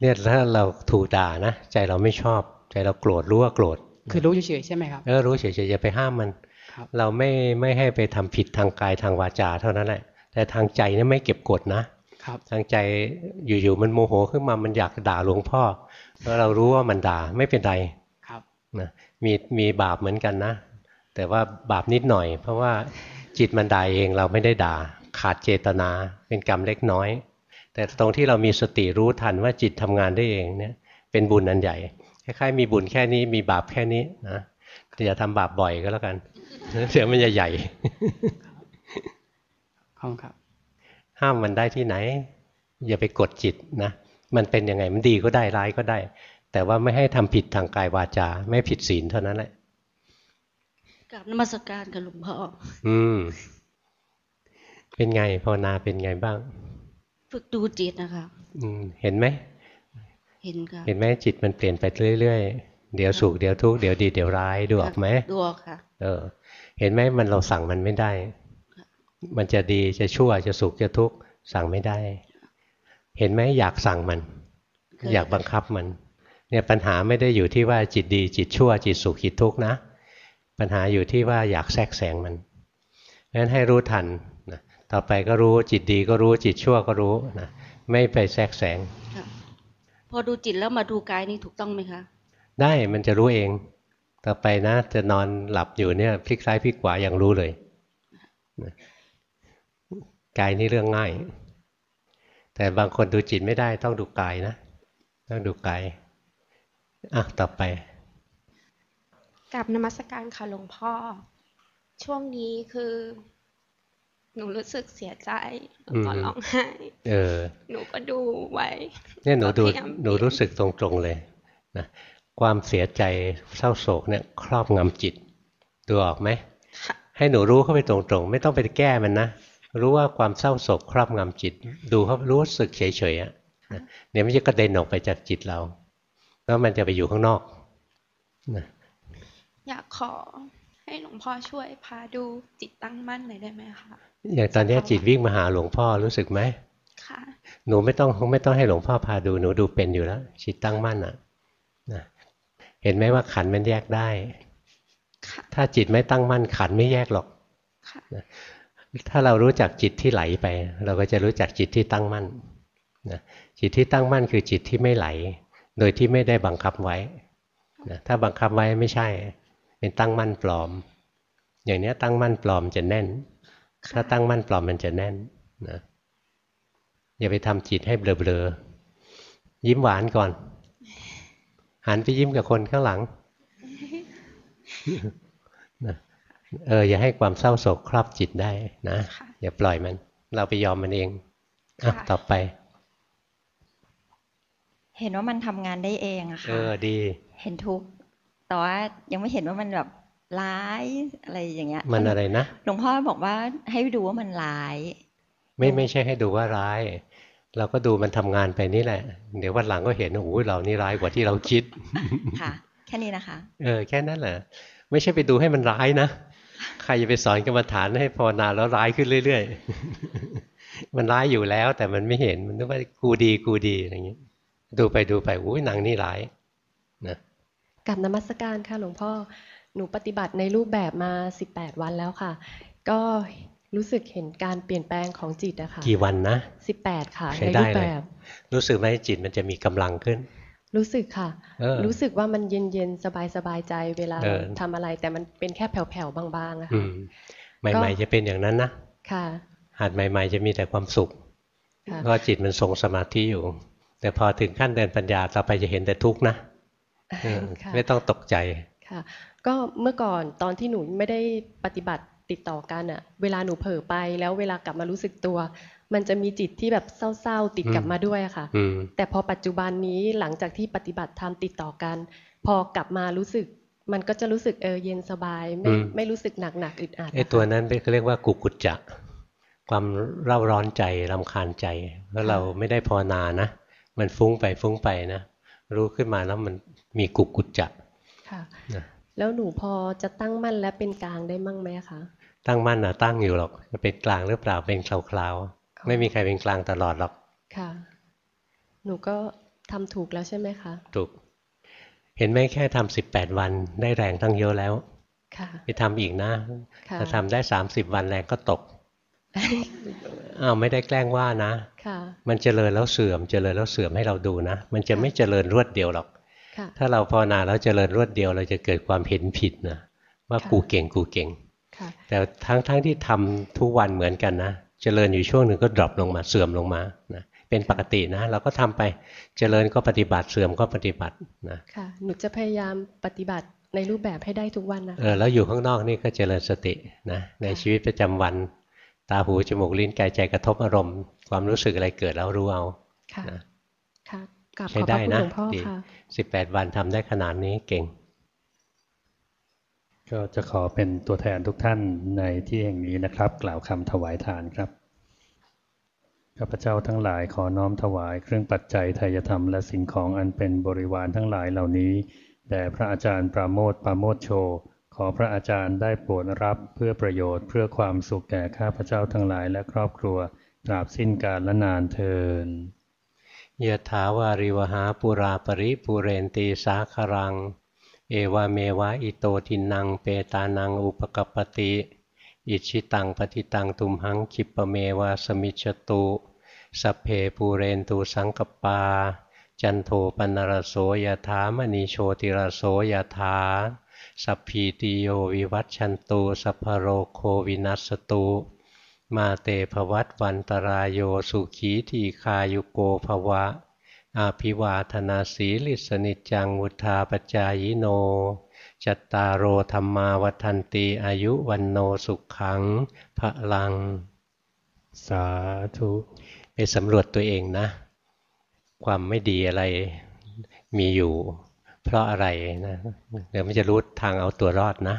เนี่ยถ้าเราถูกด่านะใจเราไม่ชอบ ใจเราโกรธรู้ว่าโกรธคือรู้เฉยๆใช่ไหมครับเออรู้เฉยๆอย่าไปห้ามมันครับเราไม่ไม่ให้ไปทำผิดทางกายทางวาจาเท่านั้นแหละ แต่ทางใจเนี่ยไม่เก็บกดนะครับ ทางใจอยู่ๆมันโมโหขึ้นมามันอยากด่าหลวงพ่อแล้วเรารู้ว่ามันด่าไม่เป็นไรครับนะมีมีบาปเหมือนกันนะ แต่ว่าบาปนิดหน่อย เพราะว่าจิตมันด่าเองเราไม่ได้ด่าขาดเจตนาเป็นกรรมเล็กน้อย แต่ตรงที่เรามีสติรู้ทันว่าจิตทำงานได้เองเนี่ยเป็นบุญอันใหญ่คล้ายๆมีบุญแค่นี้มีบาปแค่นี้นะอย่าทำบาปบ่อยก็แล้วกันเดี๋ยวมันจะใหญ่ขอบคุณครับ ห้ามมันได้ที่ไหน อย่าไปกดจิตนะมันเป็นยังไงมันดีก็ได้ร้ายก็ได้ แต่ว่าไม่ให้ทำผิดทางกายวาจา ไม่ผิดศีลเท่านั้นแหละกับนมัสการกับหลวงพ่ออืม เป็นไงภาวนาเป็นไงบ้าง ฝึกดูจิตนะคะอืม เห็นไหมเห็นค่ะเห็นไหมจิตมันเปลี่ยนไปเรื่อยๆเดี๋ยวสุขเดี๋ยวทุกข์เดี๋ยวดีเดี๋ยวร้ายดูออกไหมดูออกค่ะ เออ เห็นไหมมันเราสั่งมันไม่ได้ มันจะดีจะชั่วจะสุขจะทุกข์สั่งไม่ได้ เห็นไหมอยากสั่งมันเคยอยากบังคับมัน เนี่ยปัญหาไม่ได้อยู่ที่ว่าจิตดี จิตชั่ว จิตสุขจิตทุกข์นะ ปัญหาอยู่ที่ว่าอยากแทรกแซงมันเพราะฉะนั้นให้รู้ทันนะต่อไปก็รู้จิตดีก็รู้จิตชั่วก็รู้นะไม่ไปแทรกแซงค่ะพอดูจิตแล้วมาดูกายนี่ถูกต้องไหมคะ ได้มันจะรู้เอง ต่อไปนะ จะนอนหลับอยู่เนี่ยพลิกซ้ายพลิกขวาอย่างรู้เลยนะ กายนี่เรื่องง่าย แต่บางคนดูจิตไม่ได้ต้องดูกายนะ ต้องดูกายอะต่อไปกับนมัสการค่ะหลวงพ่อ ช่วงนี้คือ หนูรู้สึกเสียใจแล้วก็อืมร้องไห้เออ หนูก็ดูไว้เนี่ยหนูดูก็พยายามหนูรู้สึกตรงๆเลยนะความเสียใจเศร้าโศกเนี่ย ครอบงำจิตดูออกไหมค่ะให้หนูรู้เข้าไปตรงๆ ไม่ต้องไปแก้มันนะ รู้ว่าความเศร้าโศกครอบงำจิต ดูเขารู้สึกเฉยๆอะนะเดี๋ยวมันจะกระเด็นออกไปจากจิตเรา แล้วมันจะไปอยู่ข้างนอกนะอยากขอให้หลวงพ่อช่วยพาดูจิตตั้งมั่นหน่อยได้ไหมคะอย่างตอนเนี้ยจิตวิ่งมาหาหลวงพ่อรู้สึกไหมค่ะหนูไม่ต้องไม่ต้องให้หลวงพ่อพาดูหนูดูเป็นอยู่แล้วจิตตั้งมั่นอะนะเห็นไหมว่าขันธ์มันแยกได้ค่ะถ้าจิตไม่ตั้งมั่นขันธ์ไม่แยกหรอกค่ะนะ ถ้าเรารู้จักจิตที่ไหลไป เราก็จะรู้จักจิตที่ตั้งมั่นนะจิตที่ตั้งมั่นคือจิตที่ไม่ไหล โดยที่ไม่ได้บังคับไว้นะถ้าบังคับไว้ไม่ใช่ เป็นตั้งมั่นปลอม อย่างเนี้ยตั้งมั่นปลอมจะแน่น ถ้าตั้งมั่นปลอมมันจะแน่นนะอย่าไปทำจิตให้เบลอๆยิ้มหวานก่อน หันไปยิ้มกับคนข้างหลังนะ เอออย่าให้ความเศร้าโศกครอบจิตได้นะค่ะอย่าปล่อยมัน เราไปยอมมันเองอะค่ะต่อไป เห็นว่ามันทำงานได้เองอะเอค่ะอดี เห็นทุกข์แต่ว่ายังไม่เห็นว่ามันแบบร้ายอะไรอย่างเงี้ย มันอะไรนะหลวงพ่อบอกว่าให้ดูว่ามันร้าย ไม่ไม่ใช่ให้ดูว่าร้าย เราก็ดูมันทำงานไปนี่แหละ เดี๋ยววันหลังก็เห็นโอ้โหเรานี่ร้ายกว่าที่เราคิดค่ะ แค่นี้นะคะ เออแค่นั้นแหละไม่ใช่ไปดูให้มันร้ายนะใครจะไปสอนกรรมฐานให้ภาวนาแล้วร้ายขึ้นเรื่อย ๆ มันร้ายอยู่แล้ว แต่มันไม่เห็นมันนึกว่ากูดีกูดีอะไรอย่างนี้ดูไปดูไปอุ้ยหนังนี่ร้ายนะกับนมัสการค่ะหลวงพ่อหนูปฏิบัติในรูปแบบมา 18 วันแล้วค่ะ ก็รู้สึกเห็นการเปลี่ยนแปลงของจิตอะค่ะกี่วันนะ18 ค่ะใช้ในได้รูปเลแบยบรู้สึกไหมจิตมันจะมีกำลังขึ้น รู้สึกค่ะเออรู้สึกว่ามันเย็นเย็นๆสบายสบายๆใจเวลาเออทำอะไร แต่มันเป็นแค่แผ่วๆบางๆอะอืค่ะมใหม่ๆจะเป็นอย่างนั้นนะค่ะหัดใหม่ ๆ จะมีแต่ความสุขค่ะเพราะจิตมันทรงสมาธิอยู่ แต่พอถึงขั้นเดินปัญญาต่อไปจะเห็นแต่ทุกข์นะเออค่ะไม่ต้องตกใจค่ะ ก็เมื่อก่อนตอนที่หนูไม่ได้ปฏิบัติติดต่อกันอะเวลาหนูเผลอไปแล้วเวลากลับมารู้สึกตัว มันจะมีจิตที่แบบเศร้าๆติดกลับมาด้วยอะค่ะอืมแต่พอปัจจุบันนี้หลังจากที่ปฏิบัติธรรมติดต่อกัน พอกลับมารู้สึก มันก็จะรู้สึกเออเย็นสบาย ไม่อืมไม่รู้สึกหนักหนักๆอึดอัดไอ้ตัวนั้นเป็นเขาเรียกว่ากุกุจจะความเร่าร้อนใจรำคาญใจเพราะเราไม่ได้ภาวนานะ มันฟุ้งไปฟุ้งไปนะ รู้ขึ้นมาแล้วมันมีกุกุจจะค่ะนะแล้วหนูพอจะตั้งมั่นและเป็นกลางได้มั่งไหมคะตั้งมั่นนะตั้งอยู่หรอกจะเป็นกลางหรือเปล่าเป็นคราวๆ ไม่มีใครเป็นกลางตลอดหรอก ค่ะ หนูก็ทำถูกแล้วใช่ไหมคะ ถูก เห็นไหมแค่ทำสิบแปดวันได้แรงตั้งเยอะแล้ว ค่ะไปทำอีกนะค่ะถ้าทำได้สามสิบวันแรงก็ตกอ้าวไม่ได้แกล้งว่านะค่ะมันเจริญแล้วเสื่อม เจริญแล้วเสื่อมให้เราดูนะ มันจะไม่เจริญรวดเดียวหรอกค่ะถ้าเราภาวนาแล้วเจริญรวดเดียวเราจะเกิดความเห็นผิดนะว่าค่ะกูเก่งกูเก่งค่ะแต่ทั้งทั้งที่ทำทุกวันเหมือนกันนะ เจริญอยู่ช่วงหนึ่งก็ดรอปลงมาเสื่อมลงมานะเป็นปกตินะเราก็ทำไปเจริญก็ปฏิบัติเสื่อมก็ปฏิบัตินะค่ะหนูจะพยายามปฏิบัติในรูปแบบให้ได้ทุกวันนะเออแล้วอยู่ข้างนอกนี่ก็เจริญสตินะในชีวิตประจำวัน ตาหูจมูกลิ้นกายใจกระทบอารมณ์ ความรู้สึกอะไรเกิดแล้วรู้เอาค่ะนะค่ะกราบขใช้อบพได้ระคุณนะหลวงพ่อดีค่ะสิบแปดวันทำได้ขนาดนี้เก่ง ก็จะขอเป็นตัวแทนทุกท่านในที่แห่งนี้นะครับ กล่าวคำถวายทานครับข้าพเจ้าทั้งหลายขอน้อมถวายเครื่องปัจจัยทยธรรมและสิ่งของอันเป็นบริวารทั้งหลายเหล่านี้แด่พระอาจารย์ปราโมทปราโมทโช ขอพระอาจารย์ได้โปรดรับเพื่อประโยชน์เพื่อความสุขแก่ข้าพเจ้าทั้งหลายและครอบครัวตราบสิ้นกาลและนานเทินยะถาวาริวหาปุราปริปุเรนตีสาคารัง เอวาเมวะอิโตทินังเปตานังอุปกปปติ อิชิตังปฏิตังตุมหังคิปะเมวะสมิจตุสัพเพปูเรนตูสังกปา จันโทปนรโสยถามณีโชติรโสยถาสัพพีติโยวิวัตชันตุสัพโรโควินัสตุมาเตภวัตวันตรายโยสุขีทีคายุโกภวะ อาภิวาธนาสีลิสนิจังวุธาปจายโน จัตตารโอธรรมาวันตีอายุวันโนสุขังพระลัง สาธุไปสำรวจตัวเองนะ ความไม่ดีอะไรมีอยู่ เพราะอะไรนะเดี๋ยวมันจะรู้ทางเอาตัวรอดนะ